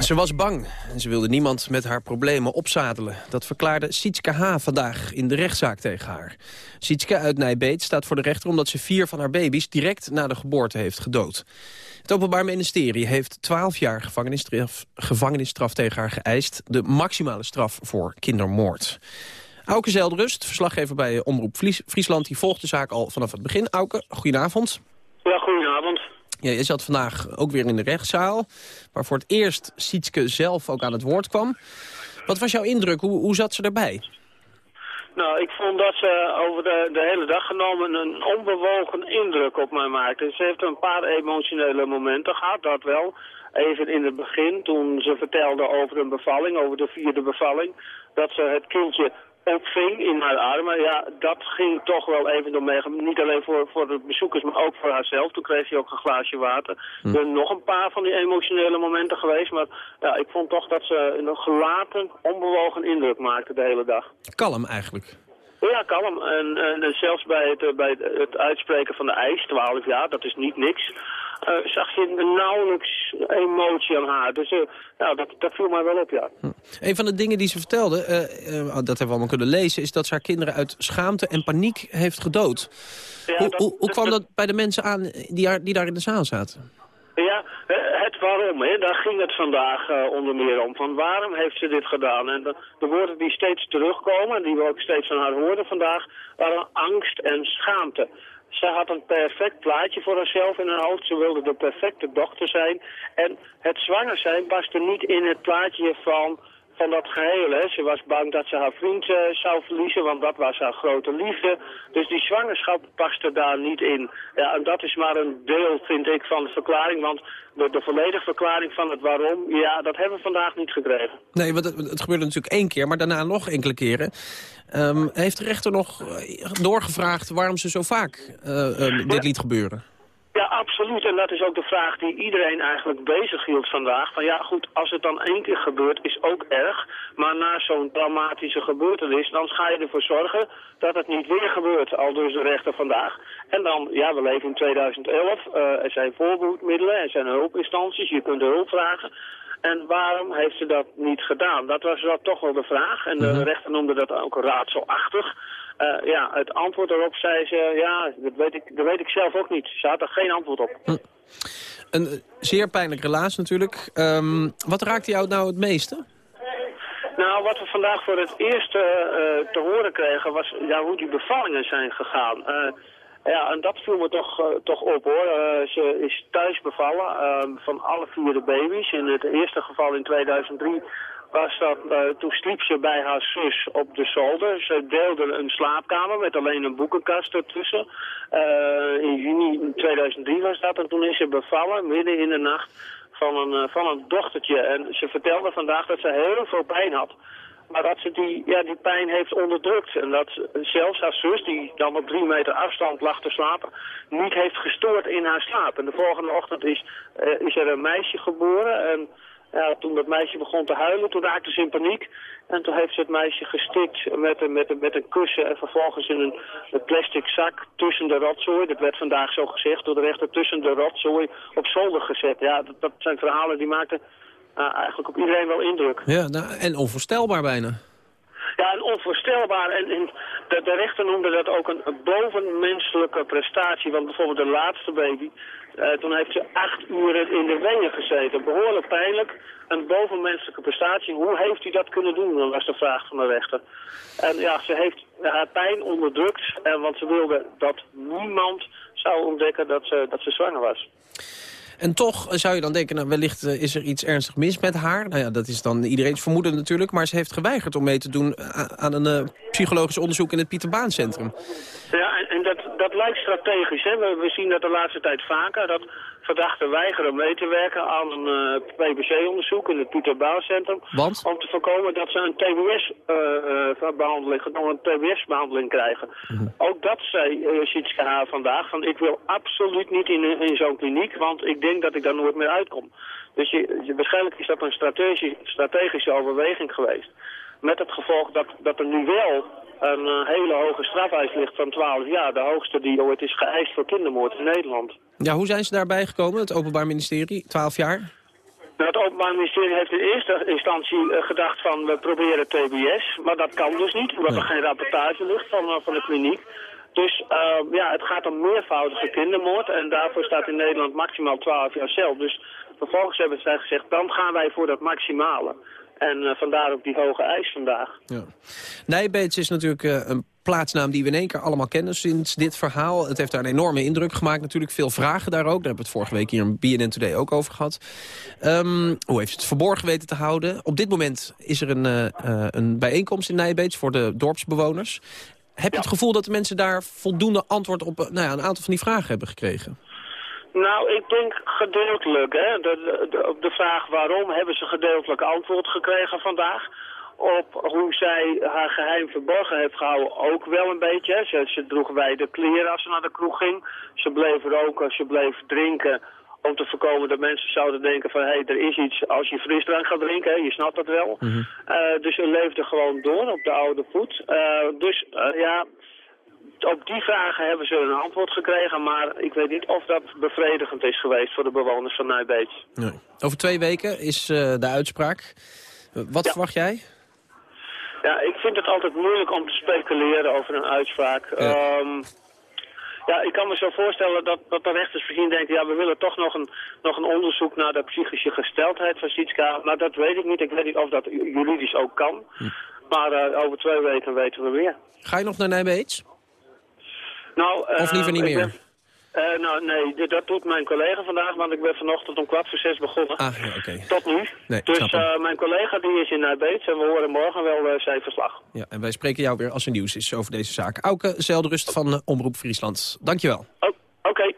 Ze was bang en ze wilde niemand met haar problemen opzadelen. Dat verklaarde Sietske H. vandaag in de rechtszaak tegen haar. Sietske uit Nijbeet staat voor de rechter omdat ze vier van haar baby's direct na de geboorte heeft gedood. Het Openbaar Ministerie heeft 12 jaar gevangenisstraf, tegen haar geëist. De maximale straf voor kindermoord. Auke Zeldrust, verslaggever bij Omroep Fries- Friesland, die volgt de zaak al vanaf het begin. Auke, goedenavond. Goedenavond. Ja, je zat vandaag ook weer in de rechtszaal, waar voor het eerst Sietske zelf ook aan het woord kwam. Wat was jouw indruk? Hoe, hoe zat ze erbij? Nou, ik vond dat ze over de, de hele dag genomen een onbewogen indruk op mij maakte. Ze heeft een paar emotionele momenten gehad, dat wel. Even in het begin, toen ze vertelde over een bevalling, over de vierde bevalling, dat ze het kindje opving in haar armen. Ja, dat ging toch wel even door mee. Niet alleen voor, voor de bezoekers, maar ook voor haarzelf. Toen kreeg je ook een glaasje water. Er zijn nog een paar van die emotionele momenten geweest. Maar ja, ik vond toch dat ze een gelaten, onbewogen indruk maakte de hele dag. Kalm eigenlijk. Ja, kalm. En, en, en zelfs bij het, eh, bij het, het uitspreken van de eis, 12 jaar, dat is niet niks, eh, zag je nauwelijks emotie aan haar. Dus eh, ja, dat, dat viel mij wel op, ja. Een van de dingen die ze vertelde, eh, eh, dat hebben we allemaal kunnen lezen... is dat ze haar kinderen uit schaamte en paniek heeft gedood. Ja, hoe, dat- hoe, kwam dat- dat bij de mensen aan die, haar- die daar in de zaal zaten? Ja, het waarom, hè, daar ging het vandaag onder meer om. Van waarom heeft ze dit gedaan? En de, de woorden die steeds terugkomen, en die we ook steeds van haar hoorden vandaag, waren angst en schaamte. Ze had een perfect plaatje voor haarzelf in haar hoofd. Ze wilde de perfecte dochter zijn. En het zwanger zijn paste niet in het plaatje van, van dat geheel. Hè. Ze was bang dat ze haar vriend eh, zou verliezen, want dat was haar grote liefde. Dus die zwangerschap paste daar niet in. Ja, en dat is maar een deel, vind ik, van de verklaring. Want de, de volledige verklaring van het waarom, ja, dat hebben we vandaag niet gekregen. Nee, want het, het gebeurde natuurlijk één keer, maar daarna nog enkele keren. Ehm, heeft de rechter nog eh, doorgevraagd waarom ze zo vaak eh, dit liet gebeuren? Ja, absoluut. En dat is ook de vraag die iedereen eigenlijk bezig hield vandaag. Van ja, goed, als het dan één keer gebeurt, is ook erg. Maar na zo'n dramatische gebeurtenis, dan ga je ervoor zorgen dat het niet weer gebeurt. Al dus de rechter vandaag. En dan, ja, we leven in 2011. Uh, er zijn voorbehoedmiddelen, er zijn hulpinstanties, je kunt hulp vragen. En waarom heeft ze dat niet gedaan? Dat was dat toch wel de vraag. En de rechter noemde dat ook raadselachtig. Uh, ja, het antwoord erop zei ze, ja, dat weet, ik, dat weet ik zelf ook niet. Ze had er geen antwoord op. Hm. Een zeer pijnlijk relaas natuurlijk. Um, wat raakte jou nou het meeste? Nou, wat we vandaag voor het eerst uh, te horen kregen was ja, hoe die bevallingen zijn gegaan. ja, en dat viel me toch, toch op hoor. ze is thuis bevallen van alle vier de baby's. In het eerste geval in 2003 was dat, uh, toen sliep ze bij haar zus op de zolder. Ze deelden een slaapkamer met alleen een boekenkast ertussen. Uh, in juni 2003 was dat en toen is ze bevallen, midden in de nacht, van een, uh, van een dochtertje. En ze vertelde vandaag dat ze heel veel pijn had. Maar dat ze die, ja, die pijn heeft onderdrukt. En dat zelfs haar zus, die dan op drie meter afstand lag te slapen, niet heeft gestoord in haar slaap. En de volgende ochtend is, is er een meisje geboren en... Ja, toen dat meisje begon te huilen, toen raakte ze in paniek. En toen heeft ze het meisje gestikt met een, met een, met een kussen en vervolgens in een, een plastic zak tussen de rotzooi. Dat werd vandaag zo gezegd door de rechter, tussen de rotzooi op zolder gezet. Ja, dat, dat zijn verhalen die maakten uh, eigenlijk op iedereen wel indruk. Ja, nou, en onvoorstelbaar bijna. Ja, en onvoorstelbaar. En, en de, rechter noemde dat ook een, een bovenmenselijke prestatie. Want bijvoorbeeld de laatste baby, uh, toen heeft ze acht uur in de weeën gezeten. Behoorlijk pijnlijk. Een bovenmenselijke prestatie. Hoe heeft u dat kunnen doen? Dat was de vraag van de rechter. En ja, ze heeft haar pijn onderdrukt. En, want ze wilde dat niemand zou ontdekken dat ze, dat ze zwanger was. En toch zou je dan denken, nou, wellicht uh, is er iets ernstig mis met haar. Nou ja, dat is dan iedereen's vermoeden natuurlijk. Maar ze heeft geweigerd om mee te doen aan een uh, psychologisch onderzoek in het Pieter Baan Centrum. Ja, en, en dat, dat lijkt strategisch. Hè? We, we, zien dat de laatste tijd vaker. Dat verdachten weigeren mee te werken aan een uh, PBC-onderzoek in het Pieter Baan Centrum. Want? Om te voorkomen dat ze een TBS-behandeling, uh, een TBS-behandeling krijgen. Mm -hmm. Ook dat zei Sietske Haar vandaag. Van ik wil absoluut niet in, in zo'n kliniek, want ik denk dat ik daar nooit meer uitkom. Dus je, je, waarschijnlijk is dat een strategische, strategische overweging geweest. Met het gevolg dat, dat er nu wel een uh, hele hoge strafeis ligt van 12 jaar. De hoogste die ooit is geëist voor kindermoord in Nederland. Ja, hoe zijn ze daarbij gekomen, het Openbaar Ministerie? 12 jaar? Nou, het Openbaar Ministerie heeft in eerste instantie uh, gedacht van we proberen TBS. Maar dat kan dus niet, omdat er geen rapportage ligt van, uh, van de kliniek. Dus uh, ja, het gaat om meervoudige kindermoord en daarvoor staat in Nederland maximaal 12 jaar cel. Dus vervolgens hebben zij gezegd, dan gaan wij voor dat maximale. En uh, vandaar ook die hoge eis vandaag. Ja. Nijbeets is natuurlijk uh, een plaatsnaam die we in één keer allemaal kennen sinds dit verhaal. Het heeft daar een enorme indruk gemaakt. Natuurlijk veel vragen daar ook. Daar hebben we het vorige week hier in BNN Today ook over gehad. Um, hoe heeft het verborgen weten te houden? Op dit moment is er een, uh, een bijeenkomst in Nijbeets voor de dorpsbewoners. Heb je ja. het gevoel dat de mensen daar voldoende antwoord op nou ja, een aantal van die vragen hebben gekregen? Nou, ik denk gedeeltelijk. Hè. De, de, op de vraag waarom hebben ze gedeeltelijk antwoord gekregen vandaag. Op hoe zij haar geheim verborgen heeft gehouden ook wel een beetje. Hè. Ze, ze droeg wijde kleren als ze naar de kroeg ging. Ze bleef roken, ze bleef drinken om te voorkomen dat mensen zouden denken van... hé, hey, er is iets als je frisdrank gaat drinken, hè, je snapt dat wel. Mm -hmm. uh, dus ze leefde gewoon door op de oude voet. Uh, dus uh, ja, op die vragen hebben ze een antwoord gekregen... maar ik weet niet of dat bevredigend is geweest voor de bewoners van Nijbeets. Nee. Over twee weken is de uitspraak. Wat ja. verwacht jij? Ja, ik vind het altijd moeilijk om te speculeren over een uitspraak. Ja. Um, ja, ik kan me zo voorstellen dat, dat de rechters misschien denken... ja, we willen toch nog een, nog een onderzoek naar de psychische gesteldheid van Sietska. Maar dat weet ik niet. Ik weet niet of dat juridisch ook kan. Hm. Maar uh, over twee weken weten we meer. Ga je nog naar Nijbeets? Nou, of liever niet meer? Uh, nou, nee, dat doet mijn collega vandaag, want ik ben vanochtend om kwart voor zes begonnen. Ah, ja, okay. Tot nu. Nee, dus uh, mijn collega die is in Nijbeets en we horen morgen wel uh, zijn verslag. Ja, en wij spreken jou weer als er nieuws is over deze zaak. Auke Zeldrust van Omroep Friesland. Dankjewel. Oh, Oké. Okay.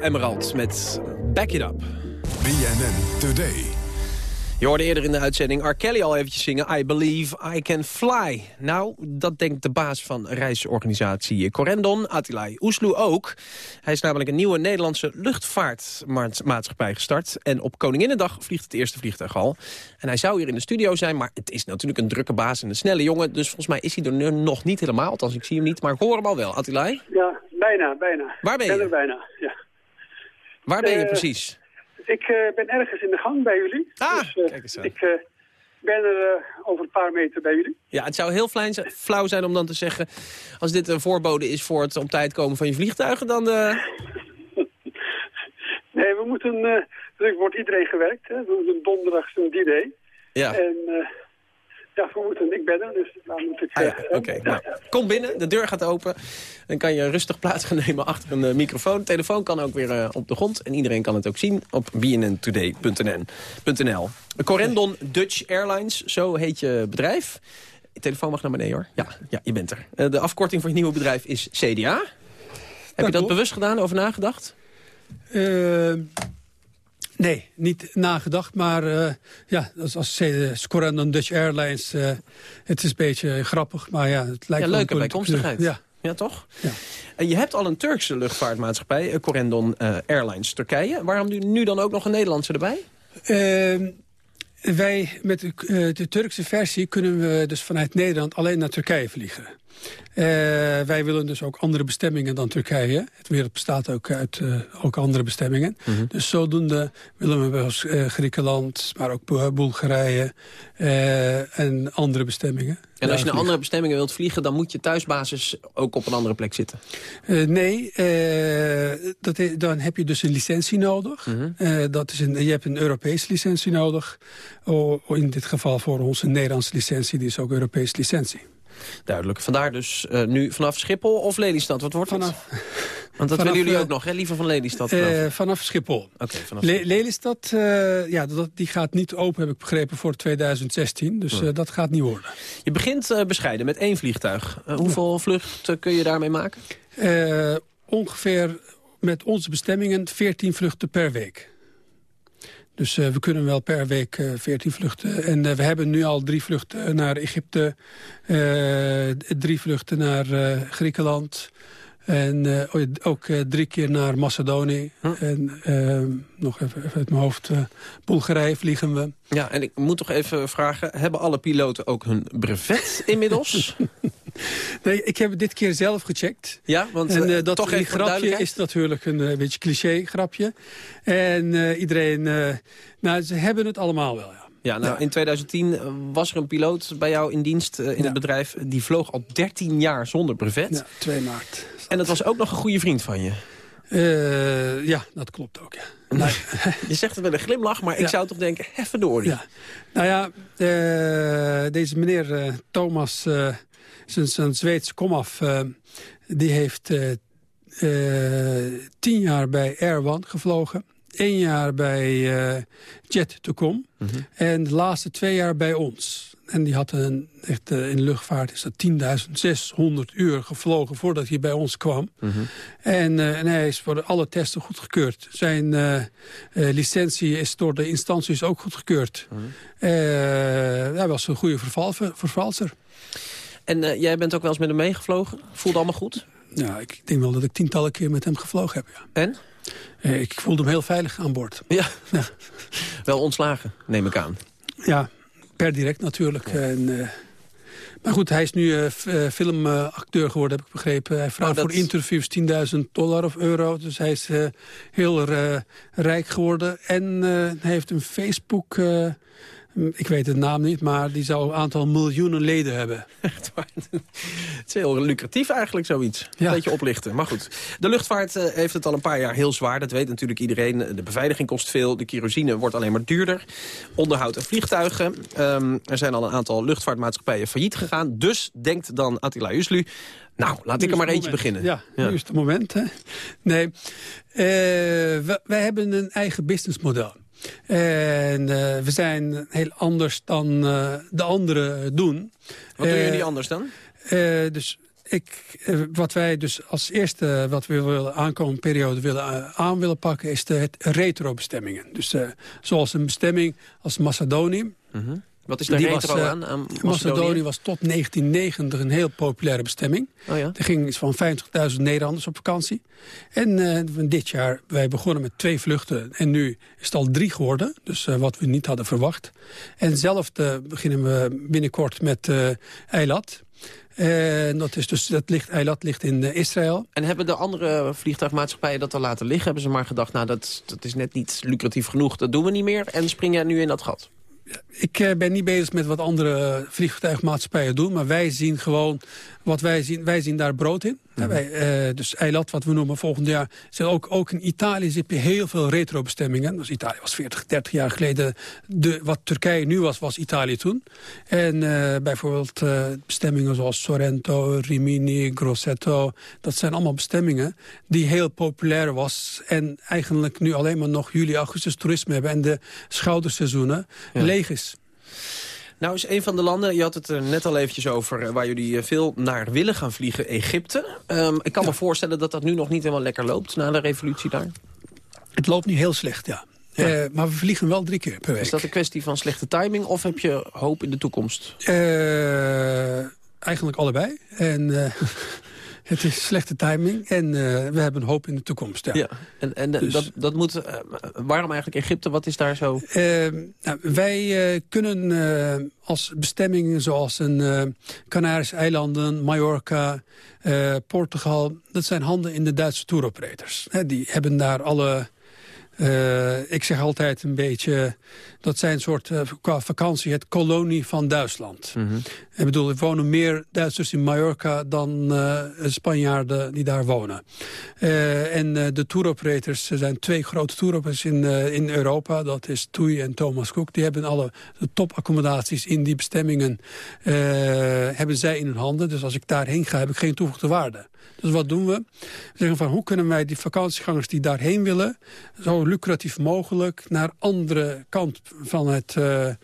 Emerald met Back It Up. BNN Today. Je hoorde eerder in de uitzending R. Kelly al eventjes zingen... I Believe I Can Fly. Nou, dat denkt de baas van reisorganisatie Corendon, Attilai Oesloe ook. Hij is namelijk een nieuwe Nederlandse luchtvaartmaatschappij gestart. En op Koninginnedag vliegt het eerste vliegtuig al. En hij zou hier in de studio zijn, maar het is natuurlijk een drukke baas en een snelle jongen. Dus volgens mij is hij er nu nog niet helemaal. Althans, ik zie hem niet, maar ik hoor hem al wel. Attilai, Ja, bijna, bijna. Waar ben Ik je? ben er bijna, ja. Waar ben je Eh, precies? Ik eh, ben ergens in de gang bij jullie. Ah, dus, eh, kijk eens aan. Ik ben er over een paar meter bij jullie. Ja, het zou heel flauw zijn, flauw zijn om dan te zeggen... als dit een voorbode is voor het op tijd komen van je vliegtuigen... dan... Nee, we moeten... eh er wordt iedereen gewerkt. Hè. We moeten donderdag een D-Day. Ja. En ja, we moeten... Ik ben er, dus daar moet ik... Ah ja, oké. nou, kom binnen, de deur gaat open. Dan kan je rustig plaats gaan nemen achter een eh, microfoon. Telefoon kan ook weer eh, op de grond. En iedereen kan het ook zien op bnntoday.nl. Corendon Dutch Airlines, zo heet je bedrijf. Telefoon mag naar beneden hoor. Ja, ja je bent er. Eh, de afkorting van je nieuwe bedrijf is CDA. Heb je dat bewust gedaan, over nagedacht? Eh, nee, niet nagedacht. Maar eh, ja, als, als uh, Corendon Dutch Airlines... eh, het is een beetje grappig, maar ja, het lijkt Ja, leuke bijkomstigheid. Ja. Ja, toch? En je hebt al een Turkse luchtvaartmaatschappij, eh, Corendon eh, Airlines Turkije. Waarom nu, nu dan ook nog een Nederlandse erbij? Ehm, wij, met de, eh, de Turkse versie kunnen we dus vanuit Nederland alleen naar Turkije vliegen. Eh, wij willen dus ook andere bestemmingen dan Turkije. Het wereld bestaat ook uit eh, ook andere bestemmingen. Mhm. Dus zodoende willen we wel eh, Griekenland, maar ook Bulgarije en andere bestemmingen. En als je naar andere bestemmingen wilt vliegen... dan moet je thuisbasis ook op een andere plek zitten. Nee, dat dan heb je dus een licentie nodig. Mhm. Dat is een, je hebt een Europese licentie nodig. In dit geval voor ons een Nederlandse licentie, die is ook Europese licentie. Duidelijk. Vandaar dus eh, nu vanaf Schiphol of Lelystad? Wat wordt vanaf, het? Want dat vanaf, willen jullie eh, ook nog, hè? Liever van Lelystad. Eh, geloof ik. vanaf Schiphol. Oké, vanaf Le Lelystad, eh, ja, dat, die gaat niet open, heb ik begrepen, voor 2016. Dus Hm. eh, dat gaat niet worden. Je begint eh, bescheiden met één vliegtuig. Eh, hoeveel vluchten kun je daarmee maken? Eh, ongeveer met onze bestemmingen 14 vluchten per week. Dus eh, we kunnen wel per week eh 14 vluchten. En eh, we hebben nu al drie vluchten naar Egypte. eh, drie vluchten naar eh, Griekenland. En eh, ook eh, drie keer naar Macedonië. En eh, nog even, even uit mijn hoofd. eh, Bulgarije vliegen we. Ja, en ik moet toch even vragen... hebben alle piloten ook hun brevet inmiddels? Nee, ik heb het dit keer zelf gecheckt. Ja, want en, eh, eh, dat toch even grapje is natuurlijk een eh, beetje cliché grapje. En iedereen, nou, ze hebben het allemaal wel, ja. Ja, nou, in 2010 was er een piloot bij jou in dienst in het bedrijf. Die vloog al 13 jaar zonder brevet. Ja, 2 maart. En dat was ook nog een goede vriend van je. Ja, dat klopt ook, ja. je zegt het met een glimlach, maar ik Ja. zou toch denken, verdorie. Ja. Nou ja, deze meneer Thomas, zijn, Zweedse komaf, eh, die heeft eh, eh, tien jaar bij Air One gevlogen. Één jaar bij Jet to Com. En de laatste twee jaar bij ons. En die had een, echt, in luchtvaart is dat 10.600 uur gevlogen voordat hij bij ons kwam. En, eh, en hij is voor alle testen goedgekeurd. Zijn licentie is door de instanties ook goedgekeurd. Eh, hij was een goede verval, vervalser. En eh, jij bent ook wel eens met hem meegevlogen? Voelde allemaal goed? Ja, ik denk wel dat ik tientallen keer met hem gevlogen heb. Ja. En? Eh, ik voelde me heel veilig aan boord. Ja, wel ontslagen, neem ik aan. Ja, per direct natuurlijk. En, eh, maar goed, hij is nu filmacteur geworden, heb ik begrepen. Hij vraagt Oh, dat- voor interviews 10.000 dollar of euro. Dus hij is heel rijk geworden. En hij heeft een Facebook... eh, ik weet de naam niet, maar die zou een aantal miljoenen leden hebben. Echt waar. Het is heel lucratief eigenlijk, zoiets. Een Ja. beetje oplichten. Maar goed, de luchtvaart eh, heeft het al een paar jaar heel zwaar. Dat weet natuurlijk iedereen. De beveiliging kost veel. De kerosine wordt alleen maar duurder. Onderhoud en vliegtuigen. Ehm, er zijn al een aantal luchtvaartmaatschappijen failliet gegaan. Dus denkt dan Attila Uslu... Nou, laat ik er maar eentje beginnen. Ja, nu is het moment. Hè? Nee, eh, wij hebben een eigen businessmodel. En eh, we zijn heel anders dan eh, de anderen doen. Wat doen Eh, jullie anders dan? dus ik, wat wij dus als eerste wat we willen aankomende periode willen, aan willen pakken... is de, retro-bestemmingen. Dus zoals een bestemming als Macedonië. Mhm. Wat is daar Die retro was, eh, aan? aan Macedonië? Macedonië was tot 1990 een heel populaire bestemming. Oh ja? Er ging iets van 50.000 Nederlanders op vakantie. En eh, van dit jaar, wij begonnen met twee vluchten. En nu is het al drie geworden. Dus eh, wat we niet hadden verwacht. En zelf beginnen we binnenkort met eh Eilat. En dat, is dus, dat ligt, Eilat ligt in Israël. En hebben de andere vliegtuigmaatschappijen dat al laten liggen? Hebben ze maar gedacht, nou, dat, dat is net niet lucratief genoeg. Dat doen we niet meer. En spring jij nu in dat gat? Ik eh, ben niet bezig met wat andere vliegtuigmaatschappijen doen. Maar wij zien gewoon wat wij zien. Wij zien daar brood in. Wij, eh, dus Eilat, wat we noemen volgend jaar. Zijn ook, ook in Italië heb je heel veel retrobestemmingen. Dus Italië was 40, 30 jaar geleden. De, wat Turkije nu was, was Italië toen. En eh, bijvoorbeeld eh, bestemmingen zoals Sorrento, Rimini, Grosseto. Dat zijn allemaal bestemmingen die heel populair was. En eigenlijk nu alleen maar nog juli, augustus toerisme hebben. En de schouderseizoenen Ja. leeg is. Nou is een van de landen, je had het er net al eventjes over... eh, waar jullie eh, veel naar willen gaan vliegen, Egypte. Ehm, ik kan me voorstellen dat dat nu nog niet helemaal lekker loopt... na de revolutie daar. Het loopt niet heel slecht, ja. Eh, maar we vliegen wel drie keer per week. Is dat een kwestie van slechte timing of heb je hoop in de toekomst? Eigenlijk allebei. En het is slechte timing. En eh, we hebben hoop in de toekomst. Ja. Ja. En, en eh, Dus- dat, dat moet, eh, waarom eigenlijk Egypte? Wat is daar zo... Eh, nou, wij kunnen als bestemmingen zoals een Canarische eilanden, Mallorca, Portugal... dat zijn handen in de Duitse tour operators. Hè, die hebben daar alle... eh, ik zeg altijd een beetje... dat zijn een soort eh, qua vakantie het kolonie van Duitsland. Ik bedoel, er wonen meer Duitsers in Mallorca dan eh, Spanjaarden die daar wonen. En de touroperators, er zijn twee grote touroperators in, in Europa. Dat is TUI en Thomas Cook. Die hebben alle de topaccommodaties in die bestemmingen hebben zij in hun handen. Dus als ik daarheen ga, heb ik geen toegevoegde waarde. Dus wat doen we? We zeggen van hoe kunnen wij die vakantiegangers die daarheen willen... zo lucratief mogelijk naar andere kant van het eh, eh,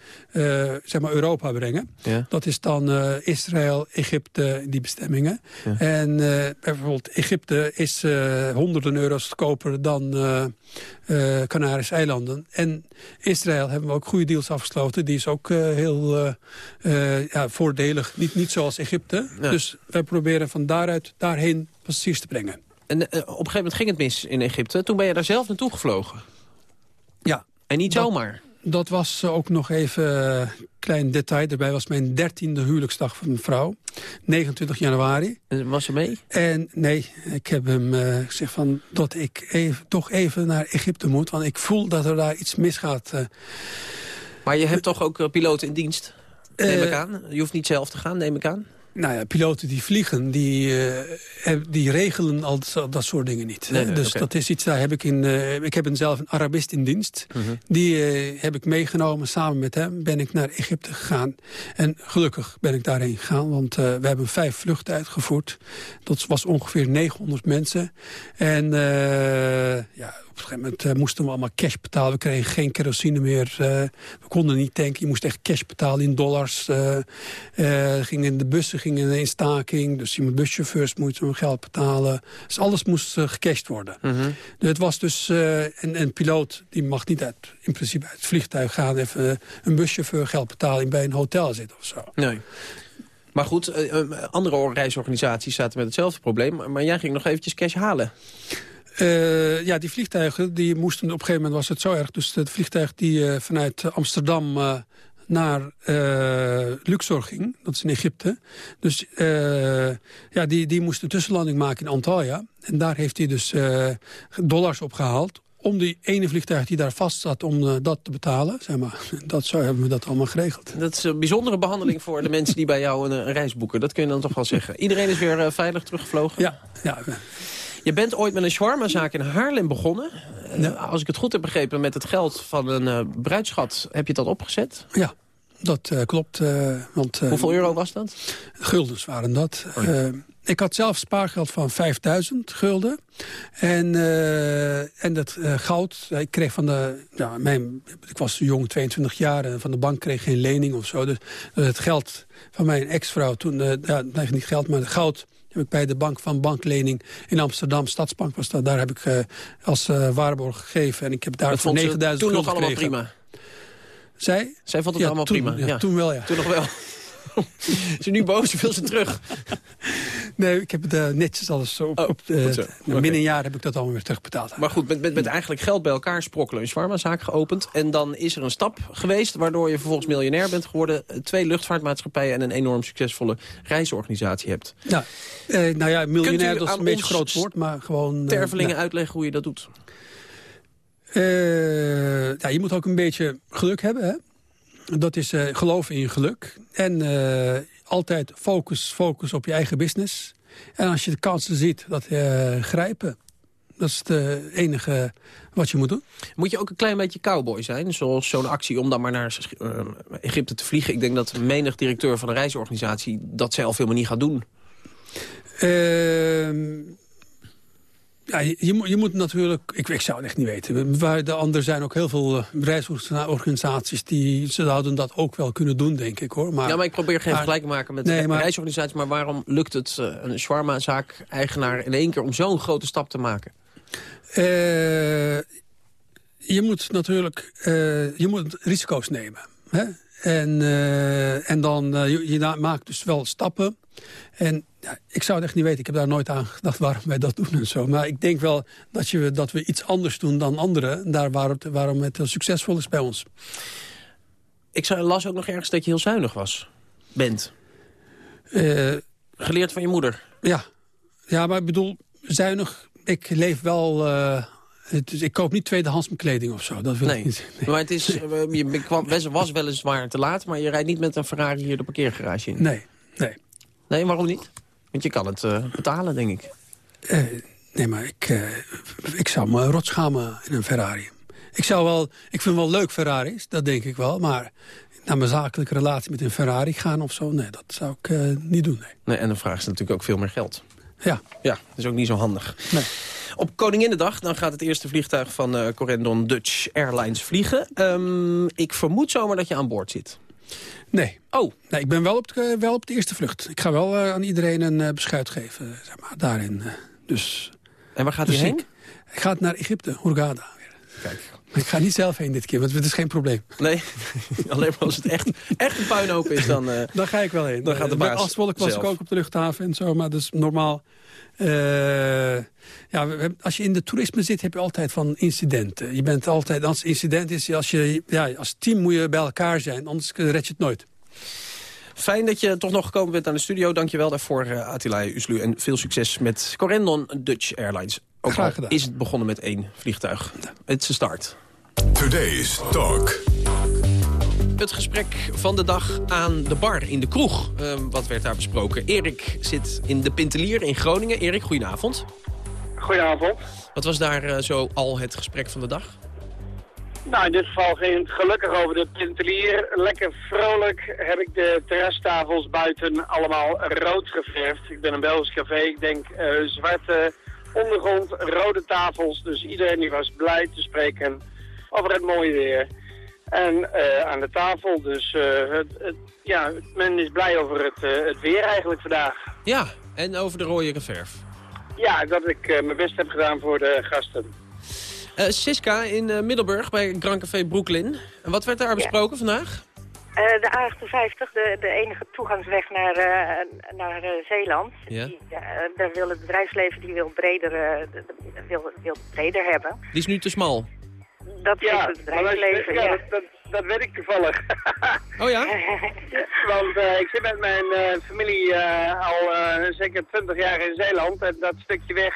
zeg maar Europa brengen. Ja. Dat is dan eh, Israël, Egypte, die bestemmingen. Ja. En bijvoorbeeld Egypte is honderden euro's goedkoper dan Canarische eilanden. En Israël hebben we ook goede deals afgesloten. Die is ook heel ja, voordelig. Niet, niet zoals Egypte. Dus wij proberen van daaruit daarheen passagiers te brengen. En eh, op een gegeven moment ging het mis in Egypte. Toen ben je daar zelf naartoe gevlogen. Ja. En niet Dat- zomaar. Dat was eh, ook nog even een klein detail. Daarbij was mijn dertiende huwelijksdag van mijn vrouw. 29 januari. En was ze mee? En nee, ik heb hem eh, gezegd van dat ik even, toch even naar Egypte moet. Want ik voel dat er daar iets misgaat. eh. Maar je hebt toch ook eh, piloten in dienst? Neem Eh, ik aan. Je hoeft niet zelf te gaan, neem ik aan. Nou ja, piloten die vliegen, die, eh, die regelen al dat, soort dingen niet. Nee, hè. nee, dus dat is iets, daar heb ik in. eh, ik heb een, zelf een Arabist in dienst. Mhm. Die eh, heb ik meegenomen. Samen met hem ben ik naar Egypte gegaan. En gelukkig ben ik daarheen gegaan, want we hebben vijf vluchten uitgevoerd. Dat was ongeveer 900 mensen. En ja, op een gegeven moment moesten we allemaal cash betalen. We kregen geen kerosine meer. we konden niet tanken. Je moest echt cash betalen in dollars. gingen de bussen gingen in staking. Dus je moet buschauffeurs moeten hun geld betalen. Dus alles moest uh, gecashed worden. Mhm. Het was dus uh, een, een, piloot die mag niet uit, in principe uit het vliegtuig gaan... even uh, een buschauffeur geld betalen en bij een hotel zitten of zo. Nee. Maar goed, uh, andere reisorganisaties zaten met hetzelfde probleem. Maar jij ging nog eventjes cash halen. Eh, ja, die vliegtuigen die moesten op een gegeven moment was het zo erg. Dus het vliegtuig die eh, vanuit Amsterdam eh, naar eh, Luxor ging, dat is in Egypte. Dus eh, ja, die, die moest een tussenlanding maken in Antalya. En daar heeft hij dus eh, dollars opgehaald om die ene vliegtuig die daar vast zat, om dat te betalen. Zeg maar. Dat zo hebben we dat allemaal geregeld. Dat is een bijzondere behandeling voor de mensen die bij jou een, een reis boeken. Dat kun je dan toch wel zeggen. Iedereen is weer veilig teruggevlogen? Ja. ja. Je bent ooit met een shawarma-zaak in Haarlem begonnen. Als ik het goed heb begrepen, met het geld van een eh bruidschat heb je dat opgezet? Ja, dat eh, klopt. eh, want, Hoeveel euro was dat? Guldens waren dat. Oh ja. Ik had zelf spaargeld van 5000 gulden. En, en dat goud, ik kreeg van de... Ja, mijn, ik was jong, 22 jaar, en van de bank kreeg geen lening of zo. Dus het geld van mijn ex-vrouw toen... eh, ja, niet geld, maar het goud heb ik bij de bank van banklening in Amsterdam, Stadsbank was dat. Daar heb ik eh, als eh, waarborg gegeven. En ik heb daar Dat voor vond ze 9000 toen nog allemaal gekregen. prima? Zij? Zij vond het Ja, allemaal toen, prima? ja, toen wel, ja. Toen nog wel. Je nu boos? Wil ze terug? Nee, ik heb het netjes alles zo op... op zo. na Oké. Binnen een jaar heb ik dat allemaal weer terugbetaald. Maar goed, met, met, met eigenlijk geld bij elkaar sprokkelen een shawarma-zaak geopend. En dan is er een stap geweest waardoor je vervolgens miljonair bent geworden. Twee luchtvaartmaatschappijen en een enorm succesvolle reisorganisatie hebt. Ja, eh, nou ja, miljonair dat is een beetje groot woord, maar gewoon... eh, Tervelingen nou, uitleggen hoe je dat doet. eh, ja, je moet ook een beetje geluk hebben, hè? Dat is eh geloven in je geluk. En altijd focus, focus op je eigen business. En als je de kansen ziet, dat eh, grijpen. Dat is het eh, enige wat je moet doen. Moet je ook een klein beetje cowboy zijn? Zoals zo'n actie om dan maar naar eh, Egypte te vliegen. Ik denk dat menig directeur van een reisorganisatie dat zelf helemaal niet gaat doen. Ehm, ja, je, je moet- natuurlijk... Ik, ik zou het echt niet weten. Waar de zijn ook heel veel eh, reisorganisaties... die zouden dat ook wel kunnen doen, denk ik, hoor. Maar, ja, maar ik probeer geen maar- vergelijking te maken met Nee, maar- reisorganisaties. Maar waarom lukt het eh, een shawarma-zaak-eigenaar in één keer om zo'n grote stap te maken? Eh, je moet natuurlijk je moet risico's nemen. Hè? En, en dan je, maakt dus wel stappen. En ja, ik zou het echt niet weten. Ik heb daar nooit aan gedacht waarom wij dat doen en zo. Maar ik denk wel dat, je, dat we iets anders doen dan anderen. Daar waar het, waarom het succesvol is bij ons. Ik las ook nog ergens dat je heel zuinig was. Bent. Eh, Geleerd van je moeder. Ja, ja maar ik bedoel, zuinig. Ik leef wel... eh, ik koop niet tweedehands mijn kleding of zo. Dat wil Nee. ik niet. Maar het is, eh, je kwam, was weliswaar te laat, maar je rijdt niet met een Ferrari hier de parkeergarage in. Nee, nee. Nee, waarom niet? Want je kan het eh, betalen, denk ik. Eh, nee, maar ik, eh, ik zou me rot schamen in een Ferrari. Ik, zou wel, ik vind wel leuk Ferraris, dat denk ik wel. Maar naar mijn zakelijke relatie met een Ferrari gaan of zo... nee, dat zou ik niet doen, nee. Nee, en dan vraagt ze natuurlijk ook veel meer geld. Ja. Ja, dat is ook niet zo handig. Op Koninginnedag dan gaat het eerste vliegtuig van eh Corendon Dutch Airlines vliegen. Ehm, ik vermoed zomaar dat je aan boord zit. Nee. Oh. Nee, ik ben wel op, de, wel op de eerste vlucht. Ik ga wel eh, aan iedereen een eh, beschuit geven, eh, zeg maar, daarin. eh. dus, En waar gaat dus hij heen? Ik, ik ga naar Egypte, Hurghada. Kijk. Ik ga niet zelf heen dit keer, want het is geen probleem. Nee, alleen maar als het echt, echt een puinhoop is, dan... eh, Dan ga ik wel heen. Dan gaat de Bij baas Aswolk was ik ook op de luchthaven en zo, maar dat is normaal. Eh, ja, als je in de toerisme zit, heb je altijd van incidenten. Je bent altijd, als incident is, als, je, ja, als team moet je bij elkaar zijn, anders red je het nooit. Fijn dat je toch nog gekomen bent naar de studio. Dankjewel daarvoor, uh, Attila Uslu. En veel succes met Corendon Dutch Airlines. Ook Graag gedaan. is het begonnen met één vliegtuig. Het is een start. Today's Talk. Het gesprek van de dag aan de bar in de kroeg. Ehm, wat werd daar besproken? Erik zit in de Pintelier in Groningen. Erik, goedenavond. Goedenavond. Wat was daar eh, zo al het gesprek van de dag? Nou, in dit geval ging het gelukkig over de Pintelier. Lekker vrolijk heb ik de terrastafels buiten allemaal rood geverfd. Ik ben een Belgisch café. Ik denk eh, zwarte ondergrond, rode tafels. Dus iedereen die was blij te spreken over het mooie weer. En eh, aan de tafel, dus eh, het, het- ja, men is blij over het, eh, het weer eigenlijk vandaag. Ja, en over de rode verf. Ja, dat ik eh, mijn best heb gedaan voor de gasten. Eh, Siska in eh, Middelburg bij Grand Café Brooklyn. En wat werd daar besproken vandaag? Eh, de A58, de, de enige toegangsweg naar, eh, naar eh, Zeeland. Ja. Die, daar wil het bedrijfsleven die wil breder, eh, de- de- wil, wil breder hebben. Die is nu te smal. Dat is het bedrijfsleven, ja, ja. Dat, dat, dat weet ik toevallig. Oh ja? Want eh, ik zit met mijn eh, familie eh, al eh, zeker 20 jaar in Zeeland. En dat stukje weg,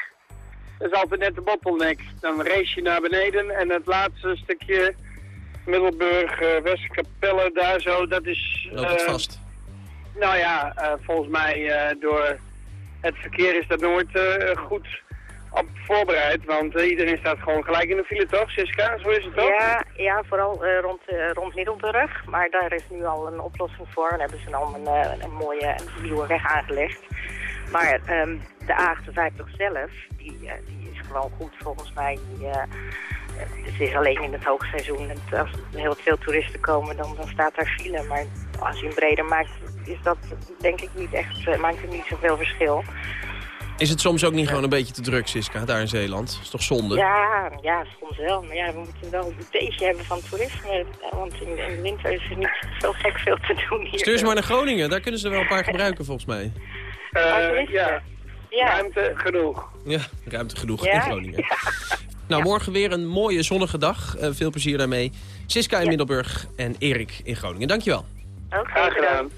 is altijd net de bottleneck. Dan race je naar beneden en het laatste stukje Middelburg, eh Westkapelle, daar zo, dat is... Loopt het vast. Nou ja, eh, volgens mij eh, door het verkeer is dat nooit eh, goed op voorbereid. Want eh, iedereen staat gewoon gelijk in de file, toch, Siska? Zo is het toch? Ja, ja vooral eh, rond, eh, rond Middelburg. Maar daar is nu al een oplossing voor. Daar hebben ze al een, een mooie nieuwe weg aangelegd. Maar ehm, de A58 zelf, die, die is gewoon goed volgens mij. Die, het is alleen in het hoogseizoen. En als er heel veel toeristen komen, dan, dan staat daar file. Maar als je hem breder maakt, is dat denk ik niet echt, maakt het niet zoveel verschil. Is het soms ook niet gewoon een beetje te druk, Siska, daar in Zeeland? Dat is toch zonde? Ja, ja, soms wel. Maar ja, we moeten wel een beetje hebben van toerisme. Want in, in de winter is er niet zo gek veel te doen hier. Stuur ze maar naar Groningen, daar kunnen ze er wel een paar gebruiken volgens mij. Eh, ja. Ja. ruimte genoeg. Ja, ruimte genoeg Ja? in Groningen. Nou, morgen weer een mooie zonnige dag. Eh, veel plezier daarmee. Siska in Middelburg en Erik in Groningen. Dankjewel. Oké, Graag gedaan.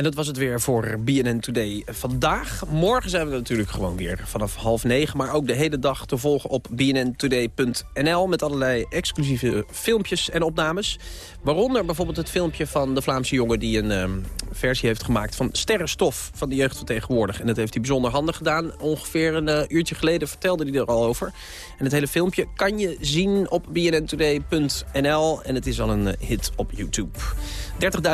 En dat was het weer voor BNN Today vandaag. Morgen zijn we natuurlijk gewoon weer vanaf half negen. Maar ook de hele dag te volgen op bnntoday.nl... met allerlei exclusieve filmpjes en opnames. Waaronder bijvoorbeeld het filmpje van de Vlaamse jongen... die een ehm, versie heeft gemaakt van Sterrenstof van de jeugd van tegenwoordig. En dat heeft hij bijzonder handig gedaan. Ongeveer een eh, uurtje geleden vertelde hij er al over. En het hele filmpje kan je zien op bnntoday.nl. En het is al een eh, hit op YouTube.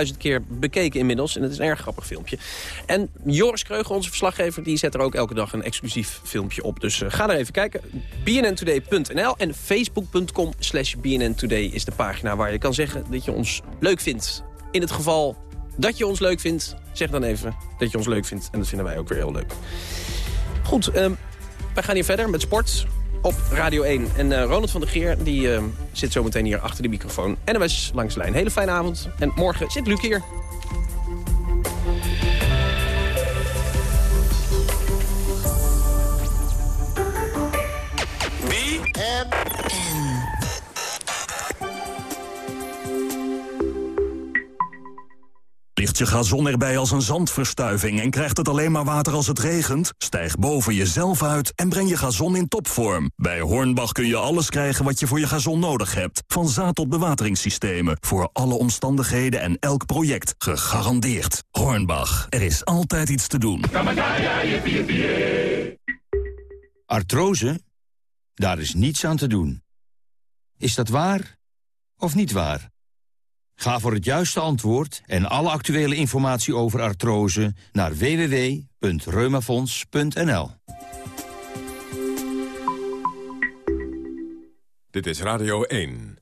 30.000 keer bekeken inmiddels. En het is een erg grappig filmpje. En Joris Kreugel, onze verslaggever, die zet er ook elke dag een exclusief filmpje op. Dus eh, ga er even kijken. bnntoday.nl en facebook.com slash bnntoday is de pagina waar je kan zeggen dat je ons leuk vindt. In het geval dat je ons leuk vindt, zeg dan even dat je ons leuk vindt. En dat vinden wij ook weer heel leuk. Goed, ehm, wij gaan hier verder met sport op Radio 1. En eh, Ronald van der Geer die, ehm, zit zometeen hier achter de microfoon. NOS langs de lijn. Hele fijne avond. En morgen zit Luc hier. Ligt je gazon erbij als een zandverstuiving en krijgt het alleen maar water als het regent? Stijg boven jezelf uit en breng je gazon in topvorm. Bij Hornbach kun je alles krijgen wat je voor je gazon nodig hebt. Van zaad tot bewateringssystemen. Voor alle omstandigheden en elk project. Gegarandeerd. Hornbach, er is altijd iets te doen. Artrose? Daar is niets aan te doen. Is dat waar of niet waar? Ga voor het juiste antwoord en alle actuele informatie over artrose naar www.reumafonds.nl. Dit is Radio 1.